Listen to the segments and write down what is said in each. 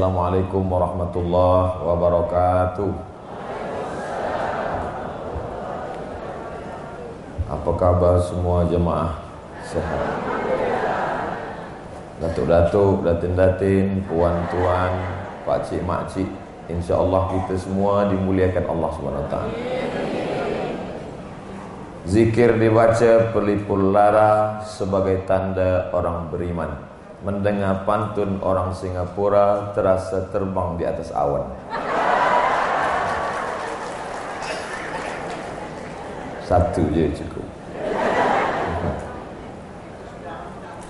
Assalamualaikum warahmatullahi wabarakatuh. Apa khabar semua jemaah? Sehat. Datuk-datuk, datin-datin, puan-tuan, pakcik, makcik InsyaAllah kita semua dimuliakan Allah SWT. Zikir dibaca pelipur lara sebagai tanda orang beriman mendengar pantun orang Singapura terasa terbang di atas awan. Satu je cukup.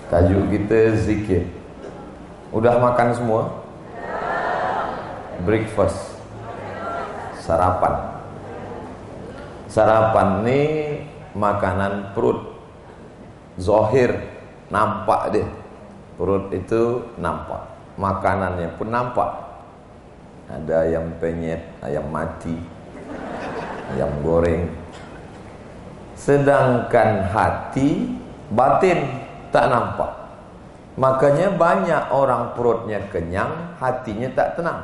Tajuk kita zikir. Udah makan semua? Breakfast. Sarapan. Sarapan ni makanan perut. Zohir nampak dia. Perut itu nampak. Makanannya pun nampak. Ada ayam penyet, ayam mati Ayam goreng. Sedangkan hati Batin tak nampak. Makanya banyak orang perutnya kenyang Hatinya tak tenang.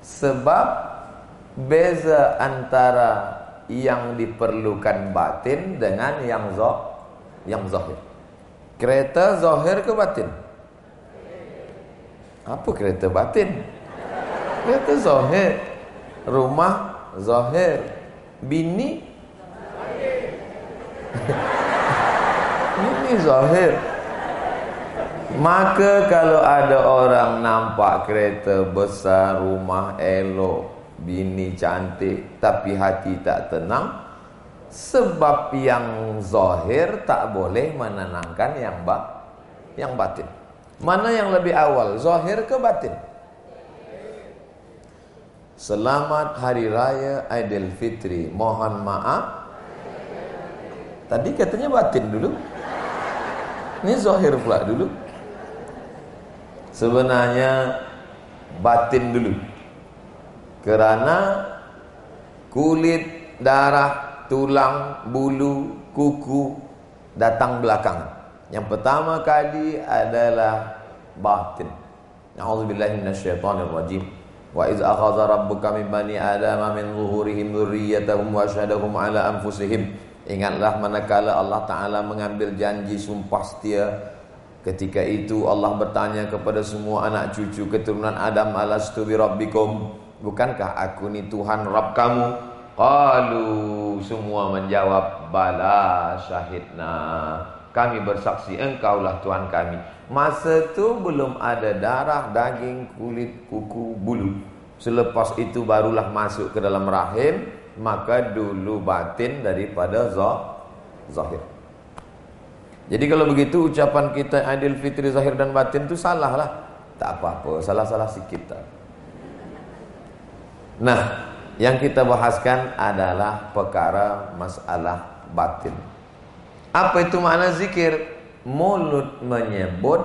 Sebab Beza antara Yang diperlukan batin Dengan yang zoh Yang zahir Kereta zahir ke batin? Apa kereta batin? Kereta zahir. Rumah zahir. Bini? Bini zahir. Maka kalau ada orang nampak kereta besar, rumah elok, bini cantik, tapi hati tak tenang, sebab yang zahir tak boleh menenangkan yang ba yang batin. Mana yang lebih awal, zahir ke batin? Selamat Hari Raya Aidilfitri. Mohon maaf. Tadi katanya batin dulu. Ini zahir pula dulu. Sebenarnya batin dulu. Kerana kulit, darah, tulang, bulu, kuku datang belakang. Yang pertama kali adalah batin. A'udzubillahi minasyaitonir rajim. Wa iz akhadha rabbuka min bani adama min zuhurihim dzurriyyatahum wa asyhadahum ala anfusihim. Ingatlah manakala Allah Taala mengambil janji sumpah setia Ketika itu Allah bertanya kepada semua anak cucu keturunan Adam alastu bi rabbikum bukankah aku ni Tuhan Rabb kamu Qalu semua menjawab bala syahidna. Kami bersaksi engkaulah Tuhan kami. Masa tu belum ada darah, daging, kulit, kuku, bulu. Selepas itu barulah masuk ke dalam rahim, maka dulu batin daripada zahir. Jadi kalau begitu ucapan kita adil fitri zahir dan batin itu salah lah. Tak apa-apa, salah-salah sikit tak. Nah, yang kita bahaskan adalah perkara masalah batin. Apa itu makna zikir? Mulut menyebut,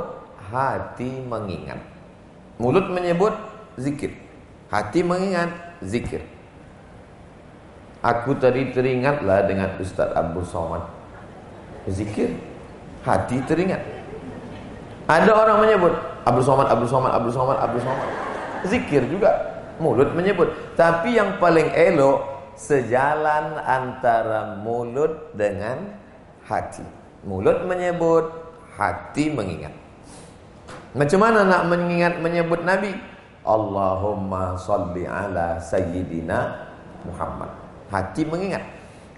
hati mengingat. Mulut menyebut zikir. Hati mengingat zikir. Aku tadi teringatlah dengan Ustaz Abu Somad. Zikir. Hati teringat. Ada orang menyebut Abu Somad, Abu Somad, Abu Somad, Abu Somad. Zikir juga mulut menyebut. Tapi yang paling elok sejalan antara mulut dengan hati. Mulut menyebut hati mengingat. Macam mana nak mengingat menyebut nabi? Allahumma salli ala sayyidina Muhammad. Hati mengingat.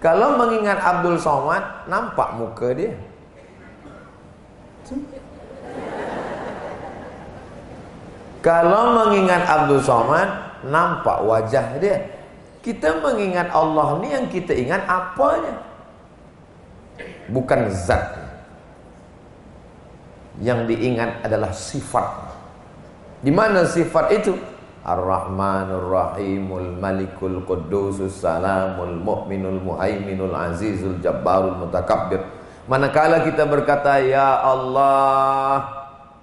Kalau mengingat Abdul Somad nampak muka dia. Kalau mengingat Abdul Somad nampak wajah dia. Kita mengingat Allah ni yang kita ingat apanya? Bukan zat. Yang diingat adalah sifat. Di mana sifat itu? Ar-Rahmanur Rahimul Malikul Quddusus Salamul Mu'minul Muhaiminul Azizul Jabbarul Mutakabbir. Manakala kita berkata ya Allah,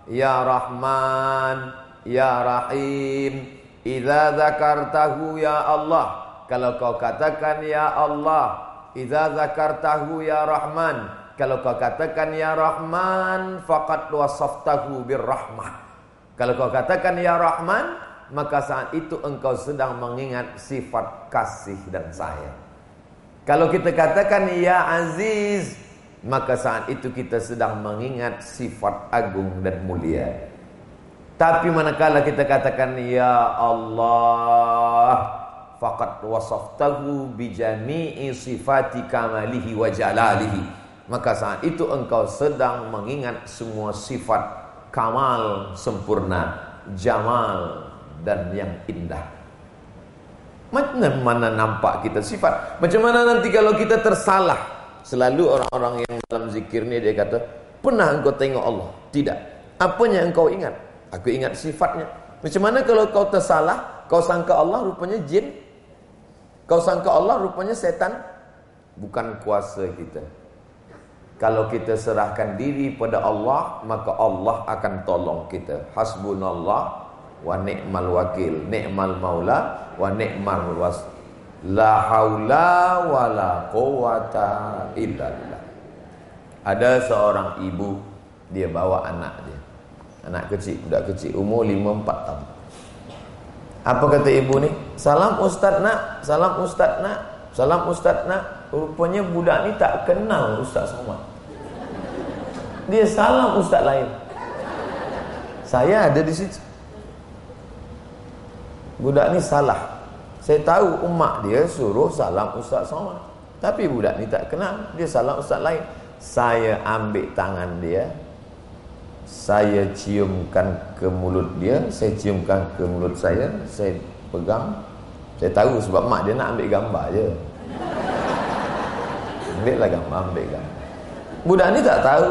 ya Rahman, ya Rahim, Iza zakartahu ya Allah Kalau kau katakan ya Allah Iza zakartahu ya Rahman Kalau kau katakan ya Rahman Fakat wasaftahu birrahmah Kalau kau katakan ya Rahman, maka saat itu engkau sedang mengingat sifat kasih dan sayang. Kalau kita katakan ya Aziz, maka saat itu kita sedang mengingat sifat agung dan mulia. Tapi manakala kita katakan ya Allah, faqad wasaftahu bi jami'i sifati kamalihi wa jalalihi. Maka saat itu engkau sedang mengingat semua sifat kamal sempurna jamal dan yang indah. Macam mana nampak kita sifat? Macam mana nanti kalau kita tersalah? Selalu orang-orang yang dalam zikir ni dia kata pernah engkau tengok Allah? Tidak. Apa yang engkau ingat aku ingat sifatnya macam mana kalau kau tersalah kau sangka Allah rupanya jin Kau sangka Allah rupanya setan bukan kuasa kita. Kalau kita serahkan diri pada Allah, maka Allah akan tolong kita. Hasbunallah wa ni'mal wakil, ni'mal maula wa ni'mal was. La haula wa la quwata illa billah. Ada seorang ibu dia bawa anak dia. Anak kecil, budak kecil umur 5 4 tahun. Apa kata ibu ni? Salam ustaz nak, salam ustaz nak, salam ustaz nak. Rupanya budak ni tak kenal Ustaz Somad. Dia salam ustaz lain. Saya ada di situ. Budak ni salah. Saya tahu umat dia suruh salam Ustaz Somad. Tapi budak ni tak kenal, dia salam ustaz lain. Saya ambil tangan dia, saya ciumkan ke mulut dia saya ciumkan ke mulut saya saya pegang. Saya tahu sebab mak dia nak ambil gambar je. Ambil lah gambar ambil gambar. Budak ni tak tahu.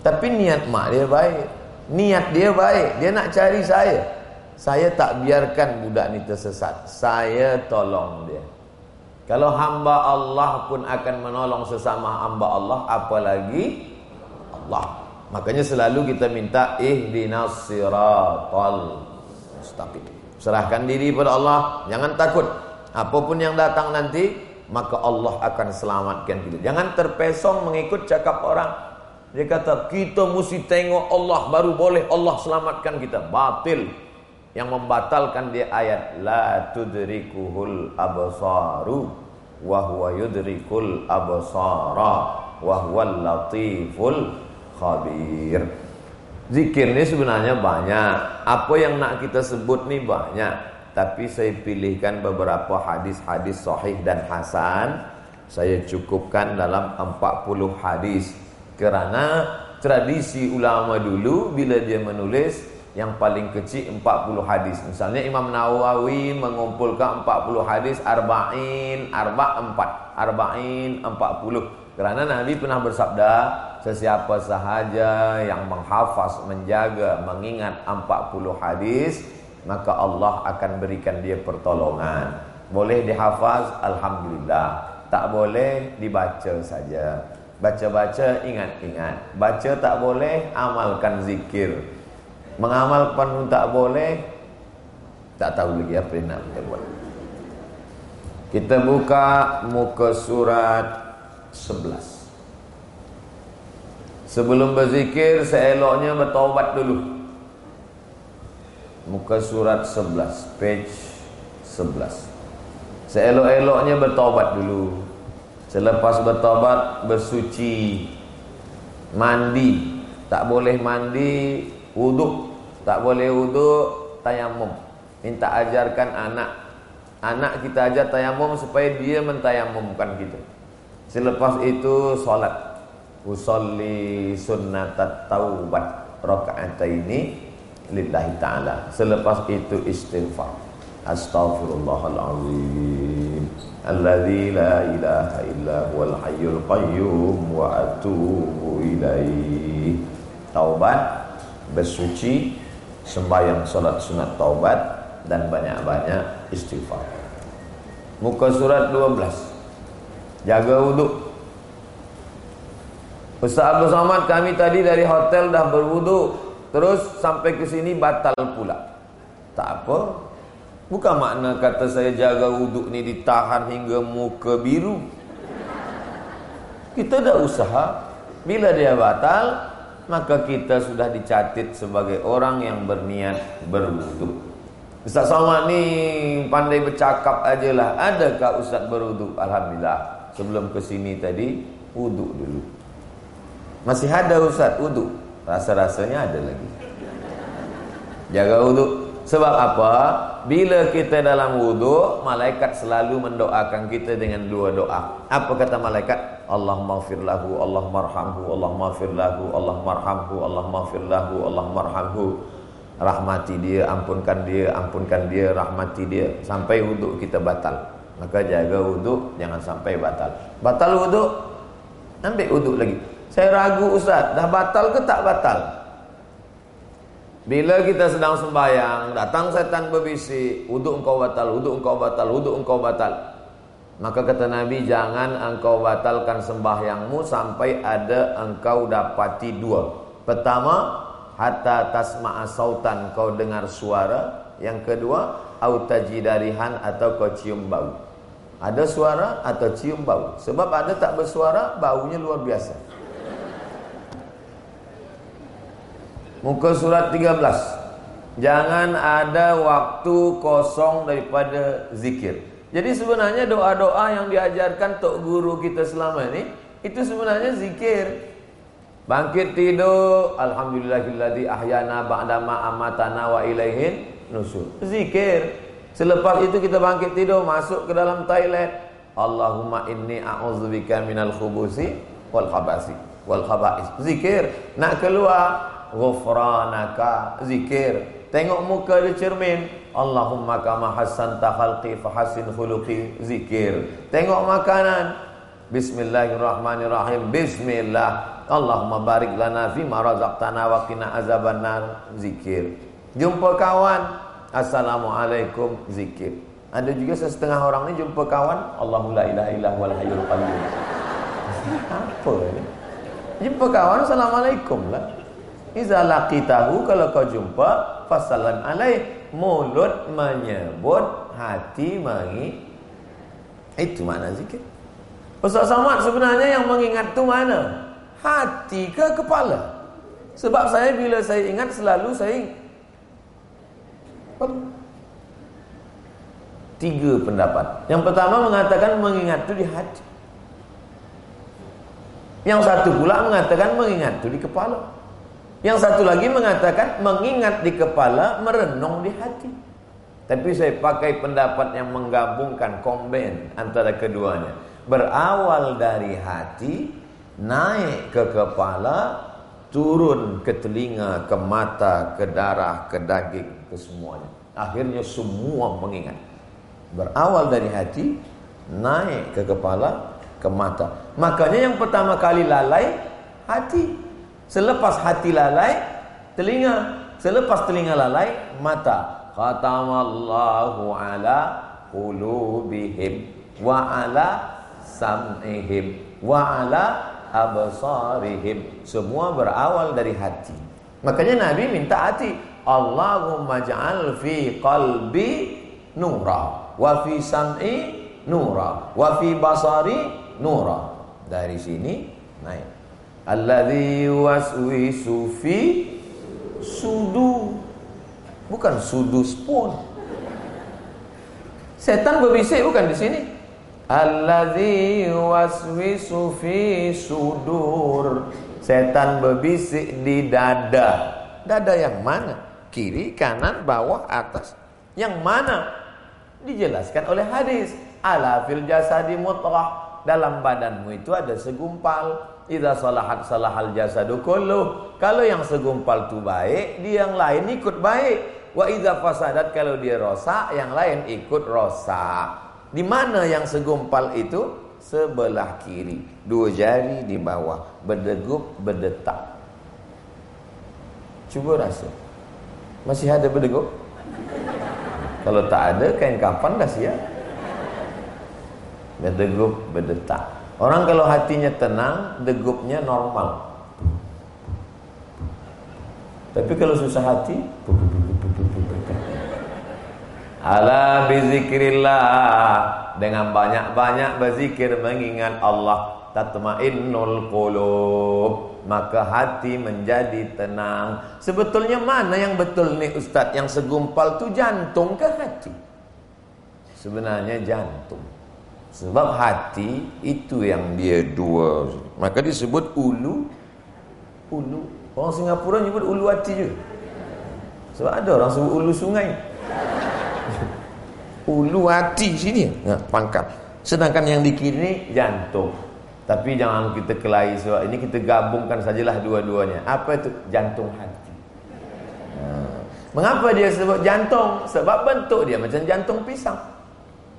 Tapi niat mak dia baik. Niat dia baik. Dia nak cari saya. Saya tak biarkan budak ni tersesat. Saya tolong dia. Kalau hamba Allah pun akan menolong sesama hamba Allah apalagi Allah Makanya selalu kita minta ihdinas siratal mustaqim. Serahkan diri pada Allah, jangan takut. Apa pun yang datang nanti, maka Allah akan selamatkan kita. Jangan terpesong mengikut cakap orang. Dia kata, kita mesti tengok Allah baru boleh Allah selamatkan kita. Batil. Yang membatalkan dia ayat la tudrikuhul absaru wa huwa yudrikul absara wa huwal latiful khabir. Zikir ni sebenarnya banyak. Apa yang nak kita sebut ni banyak. Tapi saya pilihkan beberapa hadis-hadis sahih dan hasan. Saya cukupkan dalam 40 hadis. Kerana tradisi ulama dulu bila dia menulis yang paling kecil 40 hadis. Misalnya Imam Nawawi mengumpulkan 40 hadis arba'in, arba'. Arba'in, 40. Kerana Nabi pernah bersabda, sesiapa sahaja yang menghafaz, menjaga, mengingat 40 hadis, maka Allah akan berikan dia pertolongan. Boleh dihafaz, Alhamdulillah. Tak boleh, dibaca saja. Baca-baca, ingat-ingat. Baca tak boleh, amalkan zikir. Mengamalkan pun tak boleh, tak tahu lagi apa yang nak kita buat. Kita buka muka surat 11. Sebelum berzikir seeloknya bertaubat dulu. Muka surat 11, page 11. Seelok-eloknya bertaubat dulu. Selepas bertaubat bersuci. Mandi, tak boleh mandi, wuduk, tak boleh wuduk, tayamum. Minta ajarkan anak. Anak kita ajar tayamum supaya dia mentayamumkan kita. Selepas itu solat usolli sunnatat taubat ini lillahi ta'ala. Selepas itu istighfar. Astaghfirullahalazim. Alladzi la ilaha illa huwal hayyul qayyum wa atubu ilaihi taubat bersuci sembahyang salat sunat taubat dan banyak-banyak istighfar. Muka surat 12 jaga wuduk Ustaz Abdul Somad kami tadi dari hotel dah berwudu Terus sampai ke sini batal pula Tak apa Bukan makna kata saya jaga wuduk ni ditahan hingga muka biru Kita dah usaha Bila dia batal maka kita sudah dicatat sebagai orang yang berniat berwudu. Ustaz Somad ni pandai bercakap ajalah. Adakah Ustaz berwudu? Alhamdulillah. Sebelum ke sini tadi wudu dulu. Masih ada Ustaz wudu? Rasa-rasanya ada lagi. Jaga wudu. Sebab apa? Bila kita dalam wudhu, malaikat selalu mendoakan kita dengan dua doa. Apa kata malaikat? Allah maghfir lahu, Allah marhamhu, Allah maghfir lahu, Allah marhamhu, Allah lahu, Allah marhamhu. Rahmati dia, ampunkan dia, ampunkan dia, rahmati dia. Sampai wudhu kita batal. Maka jaga wudhu, jangan sampai batal. Batal wudhu, ambil wudhu lagi. Saya ragu Ustaz, dah batal ke tak batal? Bila kita sedang sembahyang, datang setan berbisik, wuduk engkau batal, wuduk engkau batal, wuduk engkau batal. Maka kata Nabi, jangan engkau batalkan sembahyangmu sampai ada engkau dapati dua. Pertama, hatta tasma'a sautan kau dengar suara. Yang kedua, autajidarihan atau kau cium bau. Ada suara atau cium bau. Sebab ada tak bersuara, baunya luar biasa. Muka surat 13 Jangan ada waktu kosong daripada zikir. Jadi sebenarnya doa-doa yang diajarkan Tok Guru kita selama ini Itu sebenarnya zikir. Bangkit tidur Alhamdulillahilladzi ahyana ba'dama amatana wa ilaihin nusur Zikir. Selepas itu kita bangkit tidur Masuk ke dalam toilet. Allahumma inni a'udzubika minal khubusi wal khabasi wal khaba'is. Zikir. Nak keluar ghufranaka. Zikir. Tengok muka di cermin. Allahumma kama hasanta khalqi fa hasin khuluqi. Zikir. Tengok makanan. Bismillahirrahmanirrahim. Bismillah. Allahumma barik lana fi ma razaqtana wa qina azabannar. Zikir. Jumpa kawan. Assalamualaikum. Zikir. Ada juga setengah orang ni jumpa kawan. Allahu la ilaha illa huwal hayyul qayyum. Apa ni? Jumpa kawan. Assalamualaikum lah Iza laqitahu kalau kau jumpa fasalan alaih mulut menyebut hati mengi itu mana zikir. Ustaz Samad sebenarnya yang mengingat tu mana? Hati ke kepala? Sebab saya bila saya ingat selalu saya tiga pendapat. Yang pertama mengatakan mengingat tu di hati. Yang satu pula mengatakan mengingat tu di kepala yang satu lagi mengatakan mengingat di kepala, merenung di hati. Tapi saya pakai pendapat yang menggabungkan komben antara keduanya. Berawal dari hati, naik ke kepala, turun ke telinga, ke mata, ke darah, ke daging, ke semuanya. Akhirnya semua mengingat. Berawal dari hati, naik ke kepala, ke mata. Makanya yang pertama kali lalai, hati. Selepas hati lalai, telinga. Selepas telinga lalai, mata. Khatamallahu ala qulubihim wa ala sam'ihim wa ala absarihim. Semua berawal dari hati. Makanya Nabi minta hati. Allahumma ja'al fi qalbi nura wa fi sam'i nura wa fi basari nura. Dari sini naik. Alladhi waswisu fi sudu. Bukan sudu pun Setan berbisik bukan di sini. Alladhi waswisu fi sudur. Setan berbisik di dada. Dada yang mana? Kiri, kanan, bawah, atas. Yang mana? Dijelaskan oleh hadis. Ala fil jasadi mutrah Dalam badanmu itu ada segumpal Idza salahat salahal jasadu kullu. Kalau yang segumpal tu baik, dia yang lain ikut baik. Wa idza fasadat kalau dia rosak, yang lain ikut rosak. Di mana yang segumpal itu? Sebelah kiri. Dua jari di bawah, berdegup, berdetak. Cuba rasa. Masih ada berdegup? Kalau tak ada, kain kapan dah siap? Berdegup, berdetak. Orang kalau hatinya tenang, degupnya normal. Tapi kalau susah hati, ala bizikrillah dengan banyak-banyak berzikir mengingat Allah. Tatmainnul qulub. Maka hati menjadi tenang. Sebetulnya mana yang betul ni ustaz yang segumpal tu jantung ke hati? Sebenarnya jantung sebab hati itu yang dia dua. Maka disebut ulu ulu. Orang Singapura nyebut ulu hati juga sebab ada orang sebut ulu sungai. Ulu hati sini. Nah, pangkat. Sedangkan yang di kiri jantung. Tapi jangan kita kelahi sebab ini kita gabungkan sajalah dua-duanya. Apa itu? Jantung hati. Nah, mengapa dia sebut jantung? Sebab bentuk dia macam jantung pisang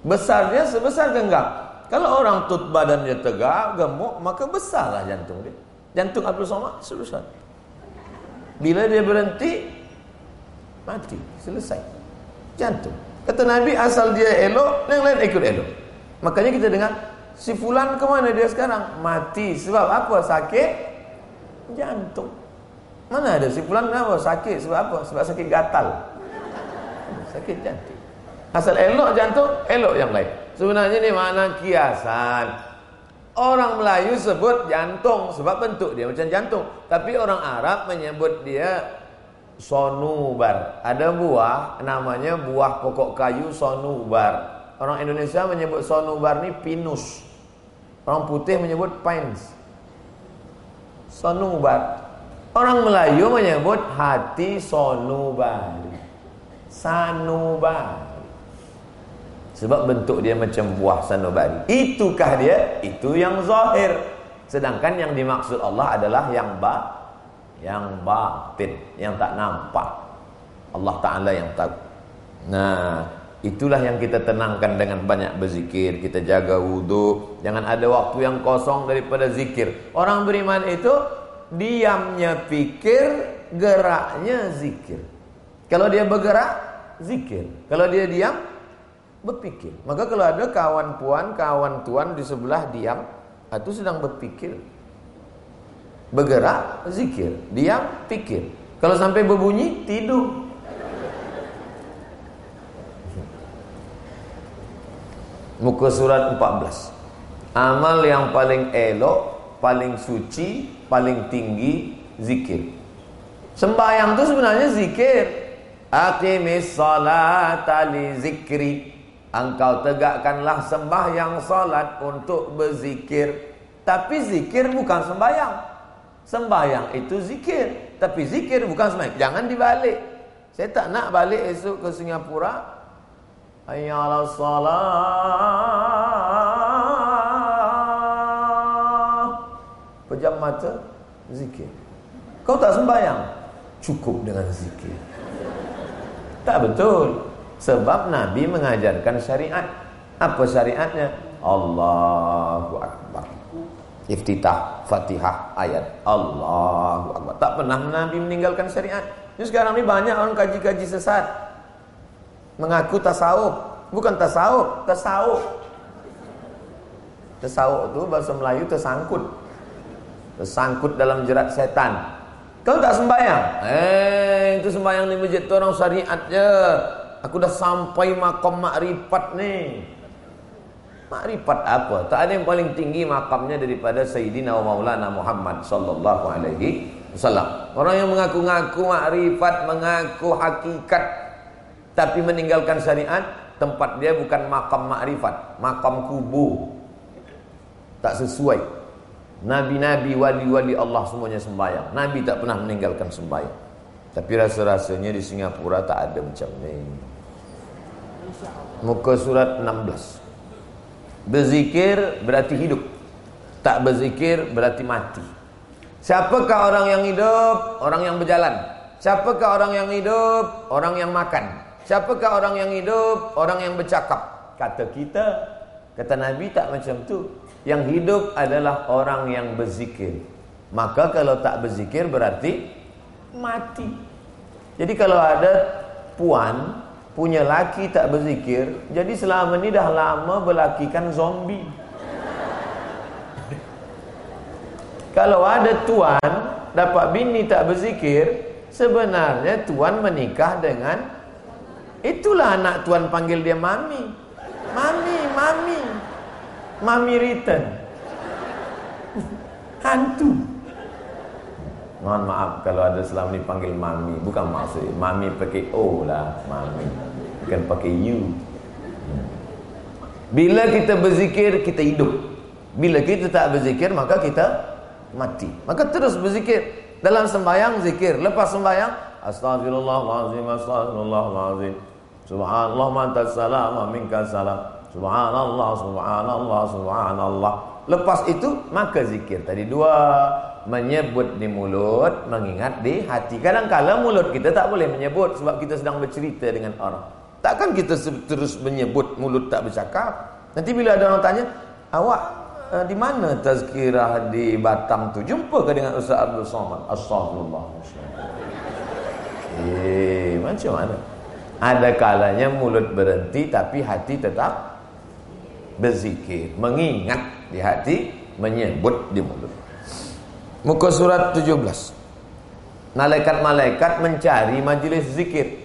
besarnya sebesar genggam kalau orang tut badan dia tegak gemuk maka besarlah jantung dia jantung Abdul Somad sebesar bila dia berhenti mati selesai jantung Kata Nabi asal dia elok, yang lain ikut elok. Makanya kita dengar si fulan ke mana dia sekarang? Mati. Sebab apa? Sakit jantung. Mana ada si fulan kenapa? Sakit sebab apa? Sebab sakit gatal. Sakit jantung. Asal elok jantung, elok yang lain. Sebenarnya ni makna kiasan. Orang Melayu sebut jantung sebab bentuk dia macam jantung. Tapi orang Arab menyebut dia sonubar. Ada buah namanya buah pokok kayu sonubar. Orang Indonesia menyebut sonubar ni pinus. Orang putih menyebut pines. Sonubar. Orang Melayu menyebut hati sonubari. Sanubari. Sebab bentuk dia macam buah sanubari. Itukah dia? Itu yang zahir. Sedangkan yang dimaksud Allah adalah yang ba yang batin yang tak nampak. Allah Taala yang tahu. Nah itulah yang kita tenangkan dengan banyak berzikir. Kita jaga wudu. Jangan ada waktu yang kosong daripada zikir. Orang beriman itu diamnya pikir geraknya zikir. Kalau dia bergerak zikir. Kalau dia diam berpikir maka kalau ada kawan puan kawan tuan di sebelah diam itu sedang berpikir Bergerak, zikir. Diam, pikir. Kalau sampai berbunyi, tidur. Muka surat 14. Amal yang paling elok, paling suci, paling tinggi, zikir. Sembahyang itu sebenarnya zikir. Aqimis salata li zikri. Engkau tegakkanlah sembahyang salat untuk berzikir. Tapi zikir bukan sembahyang. Sembahyang itu zikir. Tapi zikir bukan sembahyang. Jangan dibalik. Saya tak nak balik esok ke Singapura. Ayyala salat. Pejam mata Zikir. Kau tak sembahyang? Cukup dengan zikir. Tak betul Sebab Nabi mengajarkan syariat. Apa syariatnya? Allahu Akbar. Iftitah Fatihah ayat. Allahu Akbar. Tak pernah Nabi meninggalkan syariat. Ini sekarang ni banyak orang kaji-kaji sesat. Mengaku tasawuf. Bukan tasawuf Tasawuf. Tasawuf tu bahasa Melayu tersangkut. Tersangkut dalam jerat setan. Kau tak sembahyang? Eh itu sembahyang di masjid tu orang syariat je Aku dah sampai makom makrifat ni Makrifat apa? Tak ada yang paling tinggi makamnya daripada Sayyidina wa Maulana Muhammad sallallahu alaihi wasallam. Orang yang mengaku-ngaku makrifat, mengaku hakikat tapi meninggalkan syariat, tempat dia bukan makam makrifat, makam kubu. Tak sesuai. Nabi-nabi, wali-wali Allah semuanya sembahyang. Nabi tak pernah meninggalkan sembahyang. Tapi rasa-rasanya di Singapura tak ada macam ni. Muka surat 16. Berzikir berarti hidup Tak berzikir berarti mati Siapakah orang yang hidup? Orang yang berjalan Siapakah orang yang hidup? Orang yang makan Siapakah orang yang hidup? Orang yang bercakap Kata kita Kata Nabi tak macam tu Yang hidup adalah orang yang berzikir Maka kalau tak berzikir berarti Mati Jadi kalau ada puan punya laki tak berzikir jadi selama ni dah lama berlakikan zombie kalau ada tuan dapat bini tak berzikir sebenarnya tuan menikah dengan itulah anak tuan panggil dia mami mami mami Mami return. Hantu. Mohon maaf kalau ada selama ni panggil mami. Bukan maksud. Mami pakai O lah. Mami. Bukan pakai U. Bila kita berzikir, kita hidup. Bila kita tak berzikir, maka kita mati. Maka terus berzikir. Dalam sembahyang, zikir. Lepas sembahyang, Astaghfirullahaladzim, astaghfirullahaladzim. Subhanallah, mantas salam, minka salam. Subhanallah, subhanallah, subhanallah. Lepas itu maka zikir tadi dua menyebut di mulut, mengingat di hati. Kadang-kadang mulut kita tak boleh menyebut sebab kita sedang bercerita dengan orang. Takkan kita terus menyebut mulut tak bercakap. Nanti bila ada orang tanya, awak uh, di mana tazkirah di Batam tu? Jumpa ke dengan Ustaz Abdul Somad? Astagfirullah. Eh, macam mana? Ada kalanya mulut berhenti tapi hati tetap berzikir, mengingat di hati, menyebut di mulut. Muka surat 17. Malaikat-malaikat mencari majlis zikir.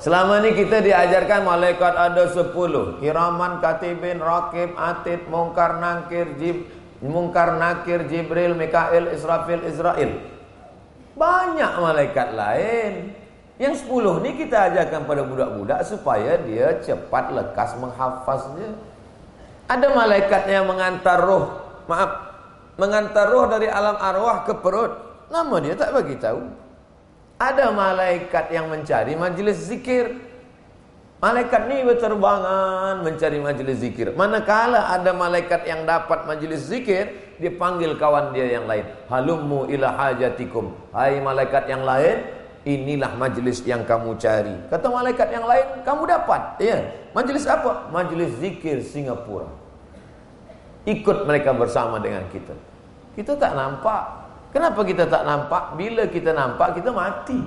Selama ni kita diajarkan malaikat ada 10. Kiraman, katibin, rakib, atid, mungkar, nakir, jib, mungkar, nakir, jibril, mikail, israfil, israel. Banyak malaikat lain. Yang sepuluh ni kita ajarkan pada budak-budak supaya dia cepat lekas menghafaznya. Ada malaikat yang mengantar roh, maaf, mengantar roh dari alam arwah ke perut. Nama dia tak bagi tahu. Ada malaikat yang mencari majlis zikir. Malaikat ni berterbangan mencari majlis zikir. Manakala ada malaikat yang dapat majlis zikir, dia panggil kawan dia yang lain. Halummu ila hajatikum. Hai malaikat yang lain, inilah majlis yang kamu cari. Kata malaikat yang lain, kamu dapat. Ya. Majlis apa? Majlis zikir Singapura. Ikut mereka bersama dengan kita. Kita tak nampak. Kenapa kita tak nampak? Bila kita nampak, kita mati.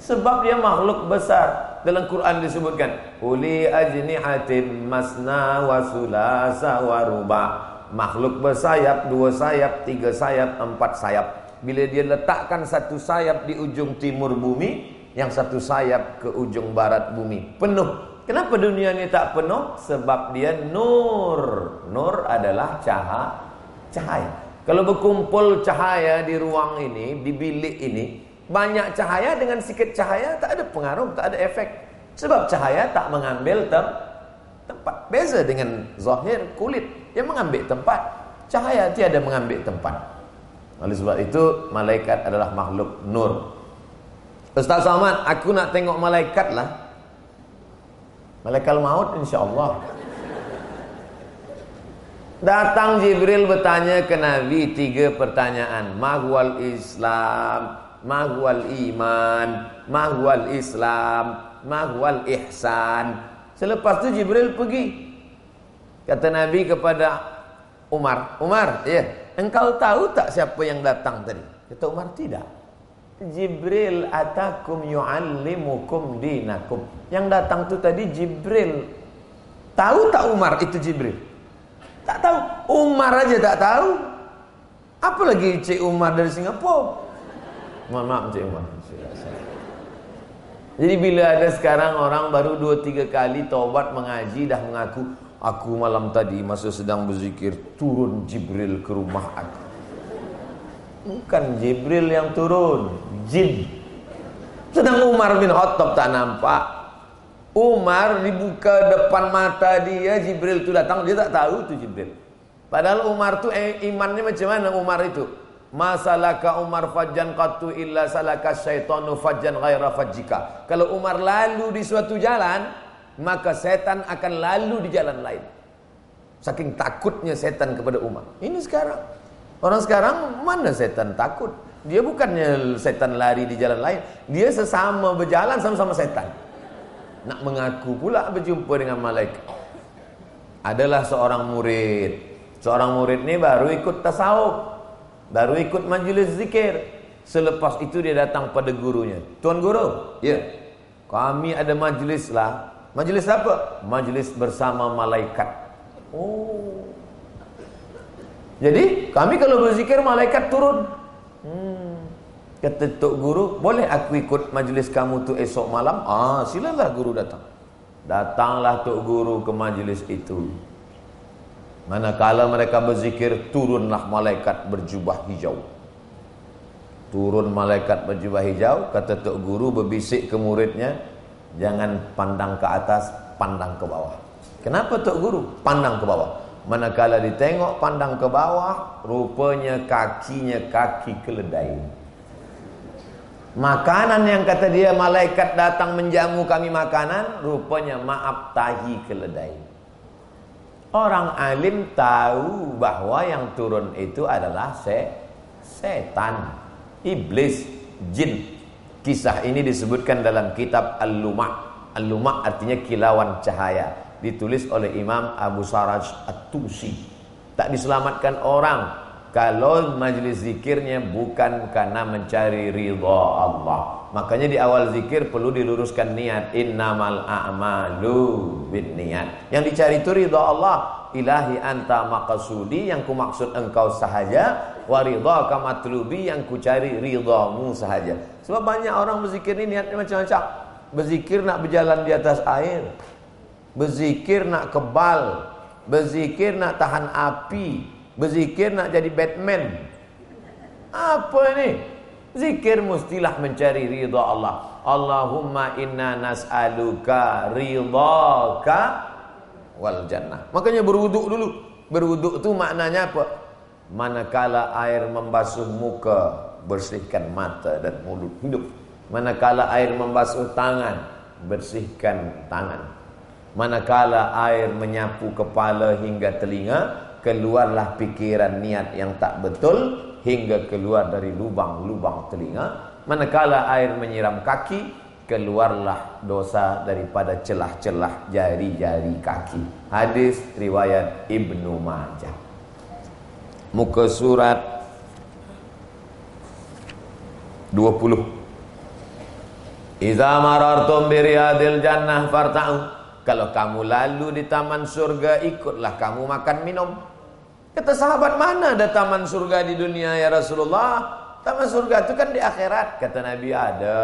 Sebab dia makhluk besar. Dalam Quran disebutkan, Uli ajnihatin masna wa sulasa wa ruba. Makhluk bersayap, dua sayap, tiga sayap, empat sayap bila dia letakkan satu sayap di ujung timur bumi yang satu sayap ke ujung barat bumi penuh kenapa dunia ini tak penuh? Sebab dia nur. Nur adalah cahaya cahaya. Kalau berkumpul cahaya di ruang ini di bilik ini banyak cahaya dengan sikit cahaya tak ada pengaruh tak ada efek. Sebab cahaya tak mengambil tem tempat. Beza dengan zahir kulit. Yang mengambil tempat. Cahaya tiada mengambil tempat. Oleh sebab itu malaikat adalah makhluk nur. Ustaz Ahmad, aku nak tengok malaikat lah. Malaikat maut insya-Allah. Datang Jibril bertanya ke Nabi tiga pertanyaan. Mahwal Islam, mahwal iman, mahwal Islam, mahwal ihsan. Selepas tu Jibril pergi. Kata Nabi kepada Umar, Umar, ya. Engkau tahu tak siapa yang datang tadi? Kata Umar, tidak. Jibril atakum yu'allimukum dinakum. Yang datang tu tadi Jibril. Tahu tak Umar itu Jibril? Tak tahu. Umar aja tak tahu. Apa lagi Cik Umar dari Singapura? Mohon maaf Cik Umar. Jadi bila ada sekarang orang baru 2 3 kali taubat mengaji dah mengaku Aku malam tadi masa sedang berzikir turun Jibril ke rumah aku. Bukan Jibril yang turun, jin. Sedang Umar bin Khattab tak nampak. Umar dibuka depan mata dia, Jibril tu datang, dia tak tahu tu Jibril. Padahal Umar tu eh, imannya macam mana Umar itu? Masalaka Umar fajjan qattu illa salaka syaitanu fajjan ghaira fajjika. Kalau Umar lalu di suatu jalan, maka setan akan lalu di jalan lain. Saking takutnya setan kepada umat. Ini sekarang. Orang sekarang mana setan takut? Dia bukannya setan lari di jalan lain. Dia sesama berjalan sama-sama setan. Nak mengaku pula berjumpa dengan malaikat. Adalah seorang murid. Seorang murid ni baru ikut tasawuf. Baru ikut majlis zikir. Selepas itu dia datang pada gurunya. Tuan guru, ya. Kami ada majlis lah Majlis apa? Majlis bersama malaikat. Oh. Jadi kami kalau berzikir malaikat turun. Hmm. Kata Tok Guru, boleh aku ikut majlis kamu tu esok malam? Ah, silalah guru datang. Datanglah Tok Guru ke majlis itu. Manakala mereka berzikir turunlah malaikat berjubah hijau. Turun malaikat berjubah hijau kata tok guru berbisik ke muridnya jangan pandang ke atas, pandang ke bawah. Kenapa tok guru pandang ke bawah? Manakala ditengok pandang ke bawah, rupanya kakinya kaki keledai. Makanan yang kata dia malaikat datang menjamu kami makanan, rupanya maaf tahi keledai. Orang alim tahu bahawa yang turun itu adalah se setan, iblis, jin. Kisah ini disebutkan dalam kitab Al-Lumah. Al-Lumah artinya kilauan cahaya. Ditulis oleh Imam Abu Saraj At-Tusi. Tak diselamatkan orang kalau majlis zikirnya bukan karena mencari ridha Allah. Makanya di awal zikir perlu diluruskan niat innamal a'malu bin niat. Yang dicari itu ridha Allah. Ilahi anta maqsudi yang ku maksud engkau sahaja wa ridha ka matlubi yang ku cari ridhamu sahaja. Sebab banyak orang berzikir ini niatnya macam-macam. Berzikir nak berjalan di atas air. Berzikir nak kebal. Berzikir nak tahan api. Berzikir nak jadi Batman. Apa ini? Zikir mestilah mencari ridha Allah. Allahumma inna nas'aluka ridhaka wal jannah. Makanya berwuduk dulu. Berwuduk tu maknanya apa? Manakala air membasuh muka, bersihkan mata dan mulut hidup. Manakala air membasuh tangan, bersihkan tangan. Manakala air menyapu kepala hingga telinga, keluarlah pikiran niat yang tak betul hingga keluar dari lubang-lubang telinga. Manakala air menyiram kaki, keluarlah dosa daripada celah-celah jari-jari kaki. Hadis riwayat Ibnu Majah. Muka surat 20. Iza marartum bi riyadil jannah farta'u. Kalau kamu lalu di taman surga, ikutlah kamu makan minum. Kata sahabat, mana ada taman surga di dunia ya Rasulullah? Taman surga itu kan di akhirat. Kata Nabi, ada.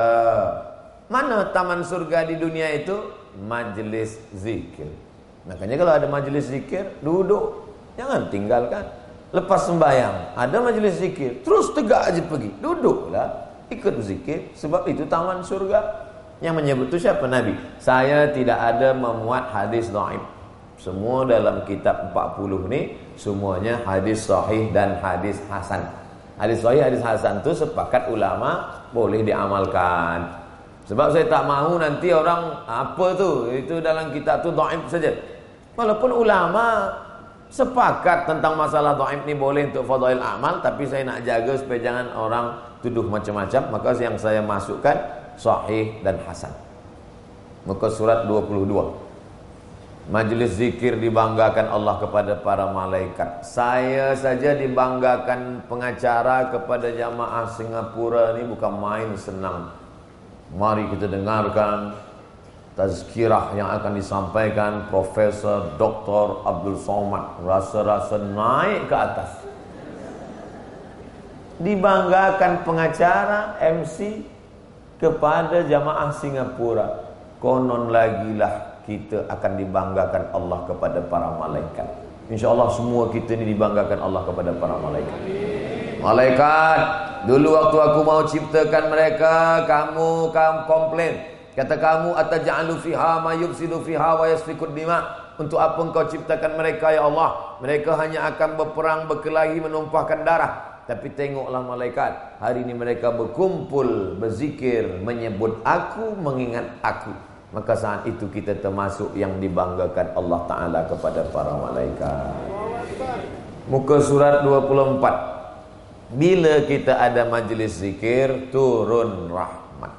Mana taman surga di dunia itu? Majlis zikir. Makanya kalau ada majlis zikir, duduk. Jangan tinggalkan. Lepas sembahyang, ada majlis zikir. Terus tegak aja pergi. Duduklah. Ikut zikir. Sebab itu taman surga. Yang menyebut itu siapa Nabi? Saya tidak ada memuat hadis da'ib. Semua dalam kitab 40 ni, semuanya hadis sahih dan hadis hasan. Hadis sahih, hadis hasan itu sepakat ulama boleh diamalkan. Sebab saya tak mahu nanti orang apa tu itu dalam kitab tu dhaif saja. Walaupun ulama sepakat tentang masalah dhaif ni boleh untuk fadail amal tapi saya nak jaga supaya jangan orang tuduh macam-macam maka yang saya masukkan sahih dan hasan. Muka surat 22. Majlis zikir dibanggakan Allah kepada para malaikat. Saya saja dibanggakan pengacara kepada jamaah Singapura ni bukan main senang. Mari kita dengarkan tazkirah yang akan disampaikan Profesor Dr. Abdul Somad. Rasa-rasa naik ke atas. Dibanggakan pengacara MC kepada jamaah Singapura. Konon lagi lah kita akan dibanggakan Allah kepada para malaikat. InsyaAllah semua kita ni dibanggakan Allah kepada para malaikat. Malaikat, dulu waktu aku mau ciptakan mereka, kamu kamu komplain. Kata kamu ataj'alu fiha ma yufsidu fiha wa yasfikud dima. Untuk apa engkau ciptakan mereka ya Allah? Mereka hanya akan berperang, berkelahi, menumpahkan darah. Tapi tengoklah malaikat, hari ini mereka berkumpul, berzikir, menyebut aku, mengingat aku. Maka saat itu kita termasuk yang dibanggakan Allah Ta'ala kepada para malaikat. Muka surat 24. Bila kita ada majlis zikir Turun rahmat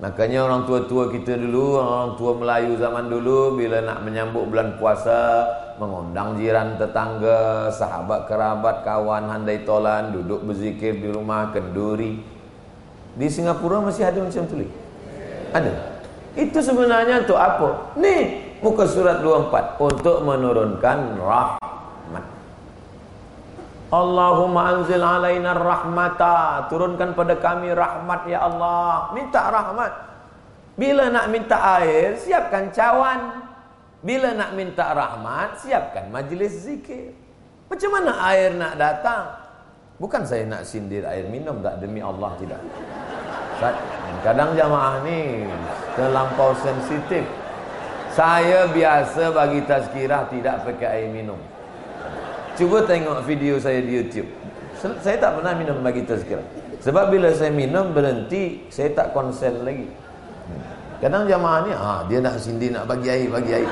Makanya orang tua-tua kita dulu Orang tua Melayu zaman dulu Bila nak menyambut bulan puasa Mengundang jiran tetangga Sahabat, kerabat, kawan, handai tolan Duduk berzikir di rumah kenduri. Di Singapura masih ada macam tu Ada. Itu sebenarnya untuk apa? Ni muka surat 24 Untuk menurunkan rahmat. Allahumma anzil alaina rahmata. Turunkan pada kami rahmat ya Allah. Minta rahmat. Bila nak minta air siapkan cawan Bila nak minta rahmat, siapkan majlis zikir. Macam mana air nak datang? Bukan saya nak sindir air minum tak demi Allah tidak. Kadang jamaah ni terlampau sensitif. Saya biasa bagi tazkirah tidak pakai air minum. Cuba tengok video saya di YouTube. Saya tak pernah minum bagi tazkirah. Sebab bila saya minum berhenti, saya tak konsen lagi. Kadang jamaah ni, ah dia nak sindir nak bagi air, bagi air.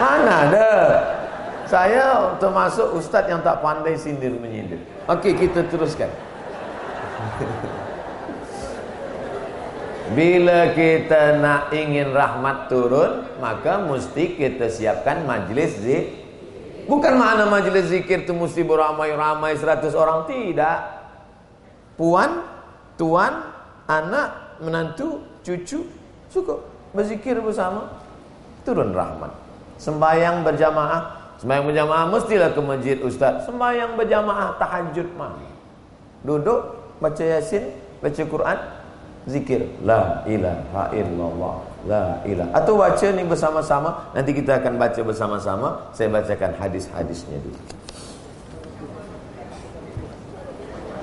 Mana ada? Saya termasuk ustaz yang tak pandai sindir menyindir. Okey, kita teruskan. Bila kita nak ingin rahmat turun, maka mesti kita siapkan majlis zikir. Bukan makna majlis zikir itu mesti beramai-ramai seratus orang. Tidak. Puan, tuan, anak, menantu, cucu, cukup. Berzikir bersama, turun rahmat. Sembayang berjamaah. Sembayang berjamaah mestilah ke masjid ustaz. Sembayang berjamaah tahajud mah. Duduk, baca yasin, baca Quran, zikir la ilaha illallah la ilaha atau baca ni bersama-sama nanti kita akan baca bersama-sama saya bacakan hadis-hadisnya dulu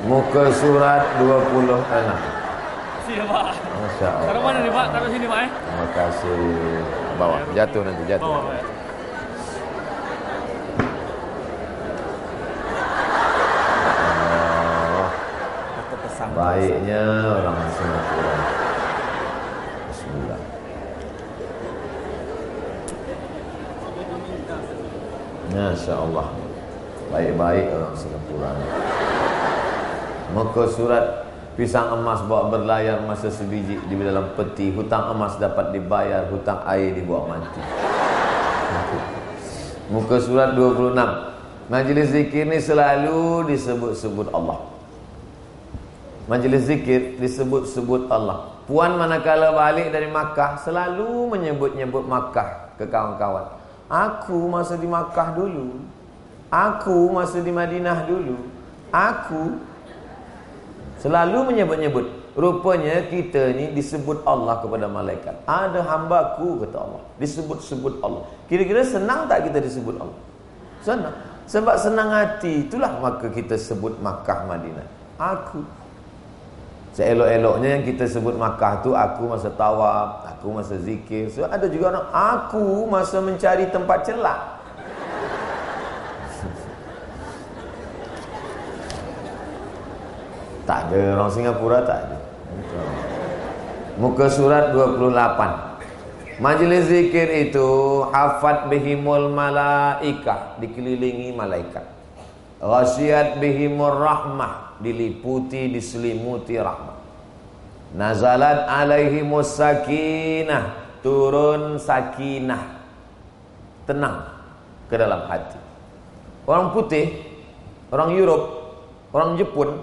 muka surat 26 Siap Pak. Masya-Allah. Taruh mana ni Pak? Taruh sini Pak eh. Terima kasih. Bawah. Jatuh nanti jatuh. Bawah, Pak. Baiknya orang Singapura. Bismillah. Masya Allah. Baik-baik orang Singapura. Muka surat pisang emas bawa berlayar masa sebiji di dalam peti. Hutang emas dapat dibayar, hutang air dibuat mati. Muka surat 26. Majlis zikir ni selalu disebut-sebut Allah. Majlis zikir disebut-sebut Allah. Puan manakala balik dari Makkah selalu menyebut-nyebut Makkah ke kawan-kawan. Aku masa di Makkah dulu. Aku masa di Madinah dulu. Aku selalu menyebut-nyebut. Rupanya kita ni disebut Allah kepada malaikat. Ada hambaku kata Allah. Disebut-sebut Allah. Kira-kira senang tak kita disebut Allah? Senang. Sebab senang hati itulah maka kita sebut Makkah Madinah. Aku Seelok-eloknya yang kita sebut Makkah tu aku masa tawaf, aku masa zikir. So ada juga orang aku masa mencari tempat celak. Tak ada orang Singapura tak ada. Muka surat 28. Majlis zikir itu hafat bihimul malaikah dikelilingi malaikat. Ghasyiat bihimur rahmah diliputi diselimuti rahmat nazalat alaihi musakinah turun sakinah tenang ke dalam hati orang putih orang Europe orang Jepun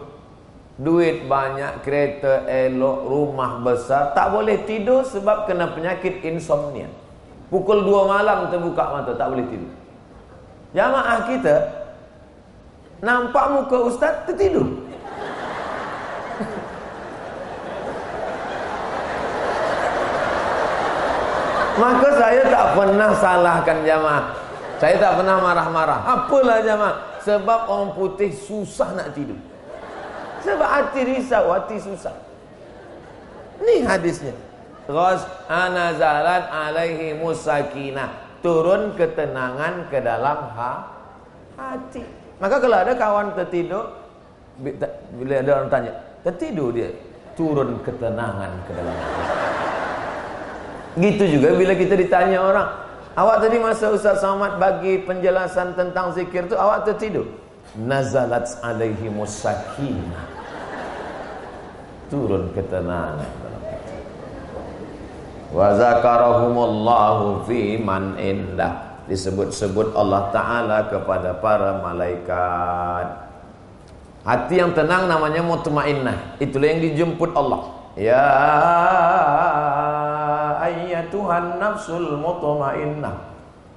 duit banyak kereta elok rumah besar tak boleh tidur sebab kena penyakit insomnia pukul 2 malam terbuka mata tak boleh tidur jamaah kita nampak muka ustaz tertidur Maka saya tak pernah salahkan jamaah. Saya tak pernah marah-marah. Apalah jamaah. Sebab orang putih susah nak tidur. Sebab hati risau, hati susah. Ni hadisnya. Ghaz anazalat alaihi musakinah. Turun ketenangan ke dalam ha hati. Maka kalau ada kawan tertidur, bila ada orang tanya, tertidur dia, turun ketenangan ke dalam hati. Gitu juga bila kita ditanya orang, awak tadi masa Ustaz Samad bagi penjelasan tentang zikir tu awak tertidur. Nazalat alaihi musakinah. Turun ketenangan Wa zakarahumullahu fi man indah. Disebut-sebut Allah Ta'ala kepada para malaikat. Hati yang tenang namanya mutmainnah. Itulah yang dijemput Allah. Ya ayyatuhan nafsul mutmainnah